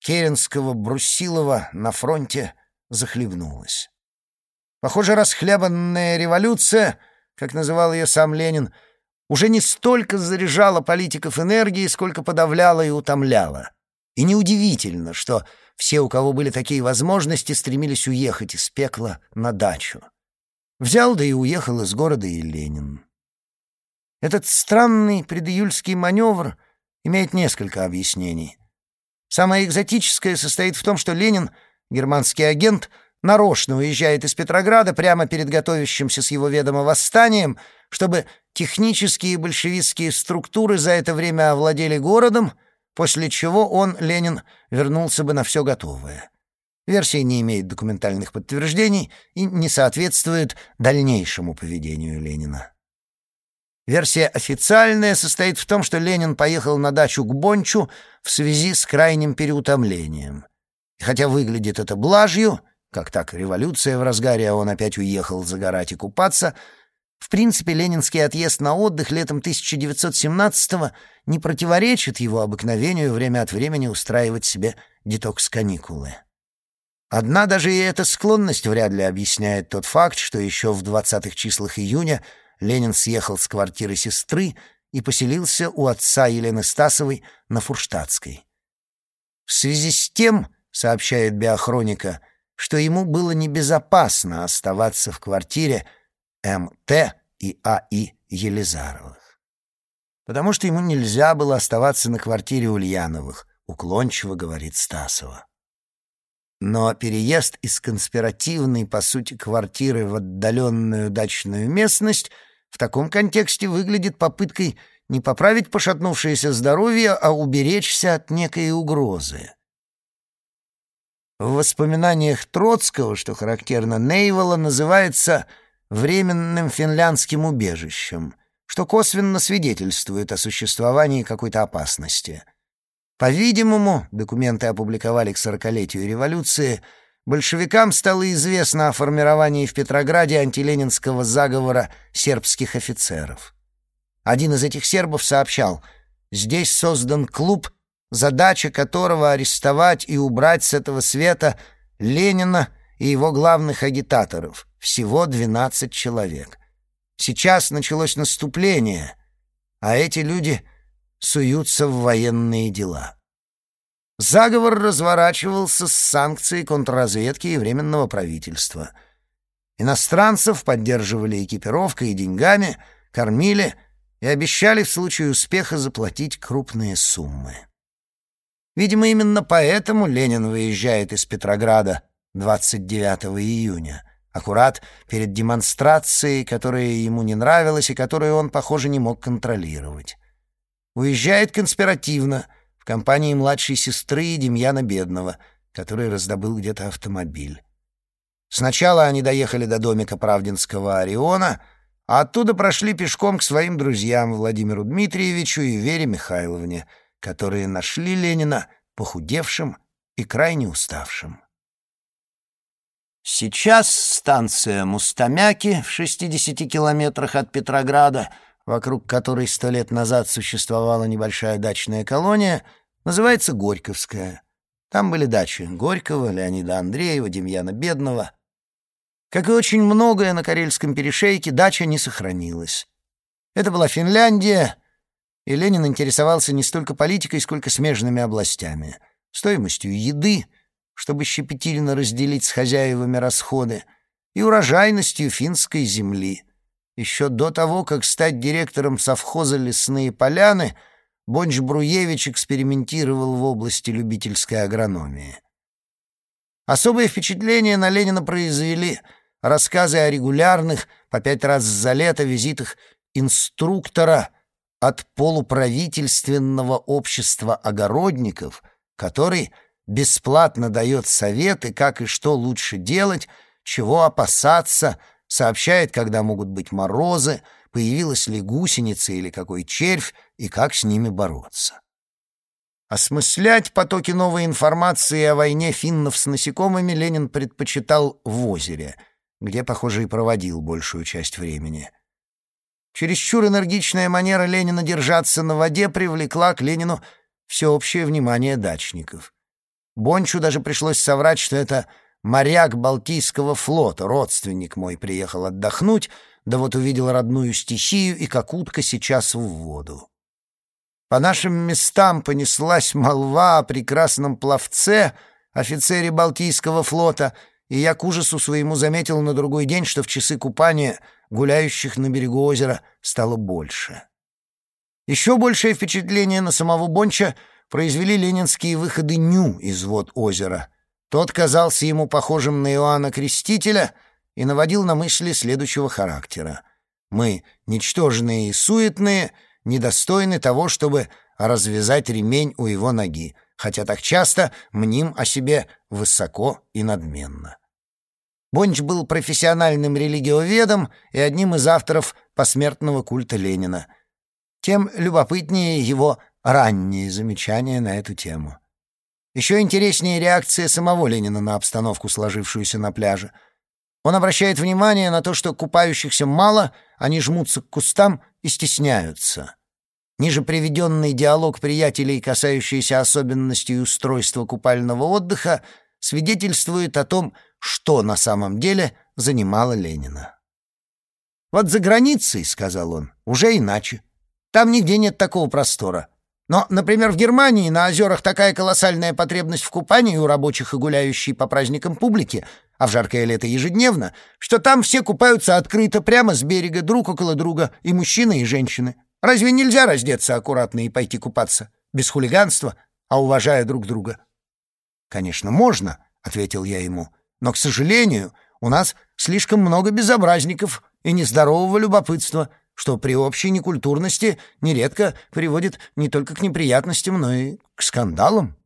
Керенского Брусилова на фронте захлебнулось. Похоже, расхлябанная революция, как называл ее сам Ленин, уже не столько заряжала политиков энергией, сколько подавляла и утомляла. И неудивительно, что все, у кого были такие возможности, стремились уехать из пекла на дачу. Взял да и уехал из города и Ленин. Этот странный предиюльский маневр имеет несколько объяснений. Самое экзотическое состоит в том, что Ленин, германский агент, нарочно уезжает из Петрограда прямо перед готовящимся с его ведома восстанием, чтобы технические большевистские структуры за это время овладели городом, после чего он, Ленин, вернулся бы на все готовое. Версия не имеет документальных подтверждений и не соответствует дальнейшему поведению Ленина. Версия официальная состоит в том, что Ленин поехал на дачу к Бончу в связи с крайним переутомлением. И хотя выглядит это блажью, как так, революция в разгаре, а он опять уехал загорать и купаться, в принципе, ленинский отъезд на отдых летом 1917-го не противоречит его обыкновению время от времени устраивать себе детокс-каникулы. Одна даже и эта склонность вряд ли объясняет тот факт, что еще в 20-х числах июня Ленин съехал с квартиры сестры и поселился у отца Елены Стасовой на Фурштадтской. В связи с тем, сообщает биохроника, что ему было небезопасно оставаться в квартире М.Т. и А.И. Елизаровых. Потому что ему нельзя было оставаться на квартире Ульяновых, уклончиво говорит Стасова. Но переезд из конспиративной, по сути, квартиры в отдаленную дачную местность — в таком контексте выглядит попыткой не поправить пошатнувшееся здоровье, а уберечься от некой угрозы. В воспоминаниях Троцкого, что характерно Нейвола, называется «временным финляндским убежищем», что косвенно свидетельствует о существовании какой-то опасности. По-видимому, документы опубликовали к сорокалетию революции — большевикам стало известно о формировании в Петрограде антиленинского заговора сербских офицеров. Один из этих сербов сообщал, здесь создан клуб, задача которого арестовать и убрать с этого света Ленина и его главных агитаторов, всего 12 человек. Сейчас началось наступление, а эти люди суются в военные дела. Заговор разворачивался с санкцией контрразведки и Временного правительства. Иностранцев поддерживали экипировкой и деньгами, кормили и обещали в случае успеха заплатить крупные суммы. Видимо, именно поэтому Ленин выезжает из Петрограда 29 июня, аккурат перед демонстрацией, которая ему не нравилась и которую он, похоже, не мог контролировать. Уезжает конспиративно — компании младшей сестры Демьяна Бедного, который раздобыл где-то автомобиль. Сначала они доехали до домика Правдинского Ориона, а оттуда прошли пешком к своим друзьям Владимиру Дмитриевичу и Вере Михайловне, которые нашли Ленина похудевшим и крайне уставшим. Сейчас станция Мустамяки в 60 километрах от Петрограда, вокруг которой сто лет назад существовала небольшая дачная колония — Называется Горьковская. Там были дачи Горького, Леонида Андреева, Демьяна Бедного. Как и очень многое на Карельском перешейке, дача не сохранилась. Это была Финляндия, и Ленин интересовался не столько политикой, сколько смежными областями. Стоимостью еды, чтобы щепетильно разделить с хозяевами расходы, и урожайностью финской земли. еще до того, как стать директором совхоза «Лесные поляны», Бонч Бруевич экспериментировал в области любительской агрономии. Особое впечатление на Ленина произвели рассказы о регулярных, по пять раз за лето, визитах инструктора от полуправительственного общества огородников, который бесплатно дает советы, как и что лучше делать, чего опасаться, сообщает, когда могут быть морозы, появилась ли гусеница или какой червь и как с ними бороться. Осмыслять потоки новой информации о войне финнов с насекомыми Ленин предпочитал в озере, где, похоже, и проводил большую часть времени. Чересчур энергичная манера Ленина держаться на воде привлекла к Ленину всеобщее внимание дачников. Бончу даже пришлось соврать, что это моряк Балтийского флота, родственник мой, приехал отдохнуть, да вот увидел родную стихию и как утка сейчас в воду. По нашим местам понеслась молва о прекрасном пловце, офицере Балтийского флота, и я к ужасу своему заметил на другой день, что в часы купания гуляющих на берегу озера стало больше. Еще большее впечатление на самого Бонча произвели ленинские выходы Ню из вод озера — тот казался ему похожим на Иоанна Крестителя и наводил на мысли следующего характера. «Мы, ничтожные и суетные, недостойны того, чтобы развязать ремень у его ноги, хотя так часто мним о себе высоко и надменно». Бонч был профессиональным религиоведом и одним из авторов посмертного культа Ленина. Тем любопытнее его ранние замечания на эту тему. Еще интереснее реакция самого Ленина на обстановку, сложившуюся на пляже. Он обращает внимание на то, что купающихся мало, они жмутся к кустам и стесняются. Ниже приведенный диалог приятелей, касающийся особенностей устройства купального отдыха, свидетельствует о том, что на самом деле занимало Ленина. «Вот за границей, — сказал он, — уже иначе. Там нигде нет такого простора. Но, например, в Германии на озерах такая колоссальная потребность в купании у рабочих и гуляющей по праздникам публики, а в жаркое лето ежедневно, что там все купаются открыто, прямо с берега, друг около друга, и мужчины, и женщины. Разве нельзя раздеться аккуратно и пойти купаться? Без хулиганства, а уважая друг друга. «Конечно, можно», — ответил я ему, «но, к сожалению, у нас слишком много безобразников и нездорового любопытства» что при общей некультурности нередко приводит не только к неприятностям, но и к скандалам.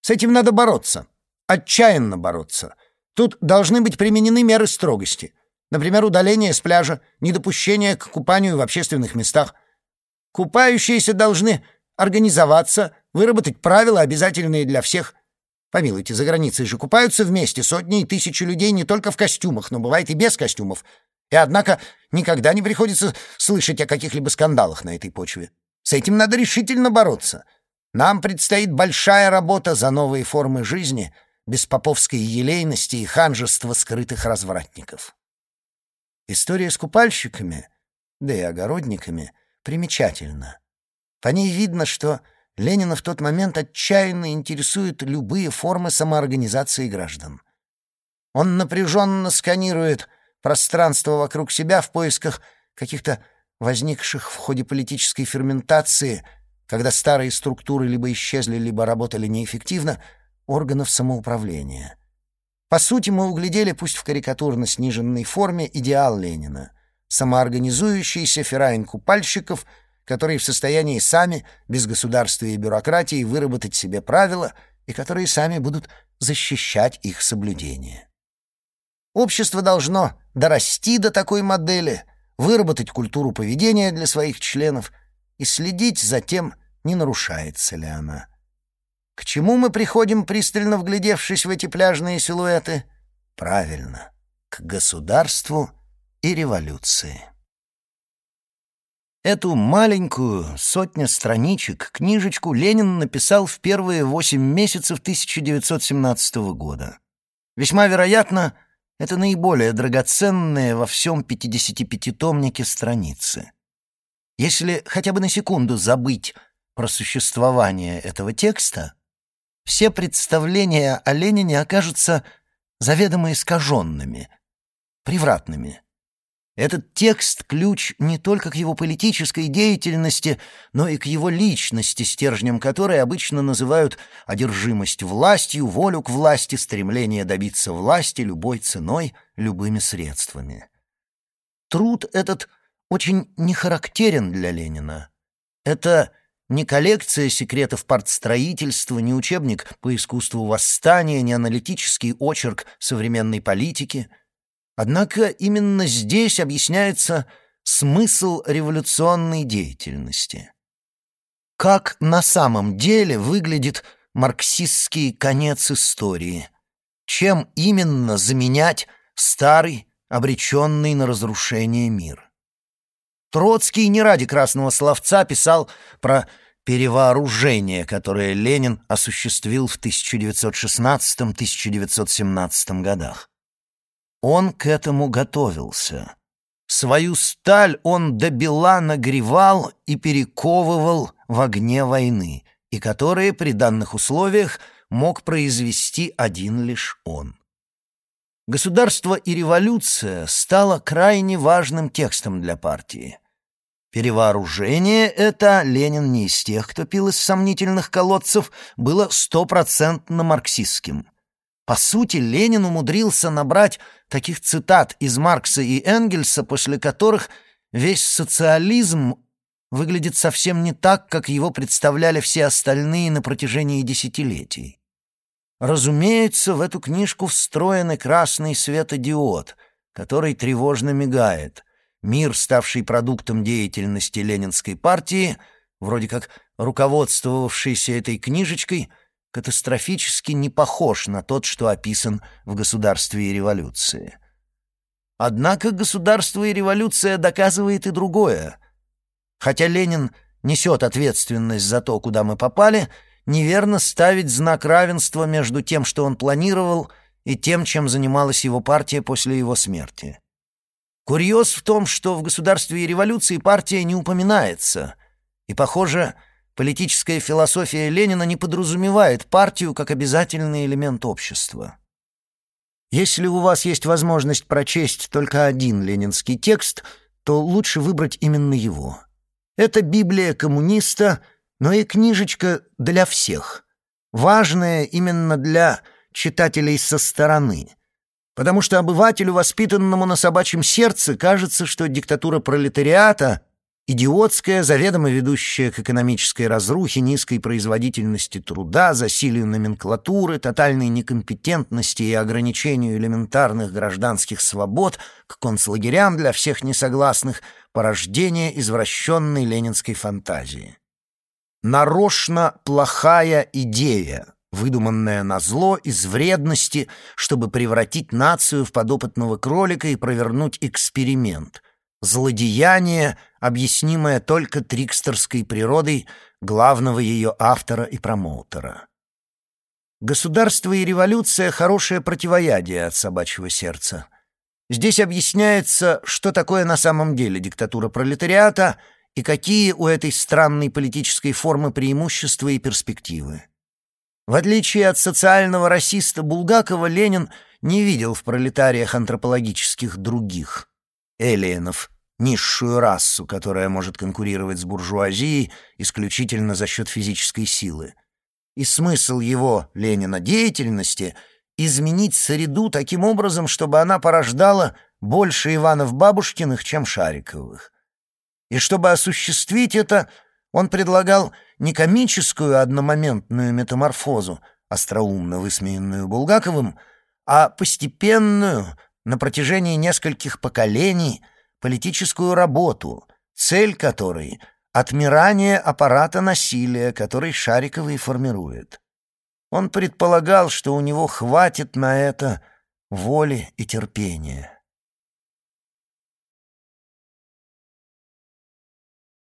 С этим надо бороться, отчаянно бороться. Тут должны быть применены меры строгости. Например, удаление с пляжа, недопущение к купанию в общественных местах. Купающиеся должны организоваться, выработать правила, обязательные для всех. Помилуйте, за границей же купаются вместе сотни и тысячи людей не только в костюмах, но бывает и без костюмов — и однако никогда не приходится слышать о каких-либо скандалах на этой почве. С этим надо решительно бороться. Нам предстоит большая работа за новые формы жизни, без поповской елейности и ханжества скрытых развратников. История с купальщиками, да и огородниками, примечательна. По ней видно, что Ленина в тот момент отчаянно интересуют любые формы самоорганизации граждан. Он напряженно сканирует пространство вокруг себя в поисках каких-то возникших в ходе политической ферментации, когда старые структуры либо исчезли, либо работали неэффективно, органов самоуправления. По сути, мы углядели, пусть в карикатурно сниженной форме, идеал Ленина — самоорганизующийся феррайн купальщиков, которые в состоянии сами, без государства и бюрократии, выработать себе правила и которые сами будут защищать их соблюдение. Общество должно дорасти до такой модели, выработать культуру поведения для своих членов и следить за тем, не нарушается ли она. К чему мы приходим, пристально вглядевшись в эти пляжные силуэты? Правильно, к государству и революции. Эту маленькую, сотня страничек, книжечку Ленин написал в первые восемь месяцев 1917 года. Весьма вероятно, это наиболее драгоценные во всем 55-томнике страницы. Если хотя бы на секунду забыть про существование этого текста, все представления о Ленине окажутся заведомо искаженными, превратными. Этот текст — ключ не только к его политической деятельности, но и к его личности, стержнем которой обычно называют одержимость властью, волю к власти, стремление добиться власти любой ценой, любыми средствами. Труд этот очень не характерен для Ленина. Это не коллекция секретов партстроительства, не учебник по искусству восстания, не аналитический очерк современной политики — Однако именно здесь объясняется смысл революционной деятельности. Как на самом деле выглядит марксистский конец истории? Чем именно заменять старый, обреченный на разрушение мир? Троцкий не ради красного словца писал про перевооружение, которое Ленин осуществил в 1916-1917 годах. Он к этому готовился. Свою сталь он до бела нагревал и перековывал в огне войны, и которые при данных условиях мог произвести один лишь он. «Государство и революция» стало крайне важным текстом для партии. Перевооружение это, Ленин не из тех, кто пил из сомнительных колодцев, было стопроцентно марксистским. По сути, Ленин умудрился набрать таких цитат из Маркса и Энгельса, после которых весь социализм выглядит совсем не так, как его представляли все остальные на протяжении десятилетий. Разумеется, в эту книжку встроен красный светодиод, который тревожно мигает. Мир, ставший продуктом деятельности Ленинской партии, вроде как руководствовавшийся этой книжечкой — катастрофически не похож на тот, что описан в «Государстве и революции». Однако «Государство и революция» доказывает и другое. Хотя Ленин несет ответственность за то, куда мы попали, неверно ставить знак равенства между тем, что он планировал, и тем, чем занималась его партия после его смерти. Курьез в том, что в «Государстве и революции» партия не упоминается, и, похоже, Политическая философия Ленина не подразумевает партию как обязательный элемент общества. Если у вас есть возможность прочесть только один ленинский текст, то лучше выбрать именно его. Это Библия коммуниста, но и книжечка для всех. Важная именно для читателей со стороны. Потому что обывателю, воспитанному на собачьем сердце, кажется, что диктатура пролетариата Идиотская, заведомо ведущая к экономической разрухе, низкой производительности труда, засилию номенклатуры, тотальной некомпетентности и ограничению элементарных гражданских свобод, к концлагерям для всех несогласных, порождение извращенной ленинской фантазии. Нарочно плохая идея, выдуманная на зло из вредности, чтобы превратить нацию в подопытного кролика и провернуть эксперимент — злодеяние, объяснимое только трикстерской природой главного ее автора и промоутера. Государство и революция — хорошее противоядие от собачьего сердца. Здесь объясняется, что такое на самом деле диктатура пролетариата и какие у этой странной политической формы преимущества и перспективы. В отличие от социального расиста Булгакова, Ленин не видел в пролетариях антропологических других — эллиенов, низшую расу, которая может конкурировать с буржуазией исключительно за счет физической силы. И смысл его, Ленина, деятельности — изменить среду таким образом, чтобы она порождала больше Иванов-Бабушкиных, чем Шариковых. И чтобы осуществить это, он предлагал не комическую одномоментную метаморфозу, остроумно высмеянную Булгаковым, а постепенную, на протяжении нескольких поколений — политическую работу, цель которой — отмирание аппарата насилия, который Шариковый формирует. Он предполагал, что у него хватит на это воли и терпения.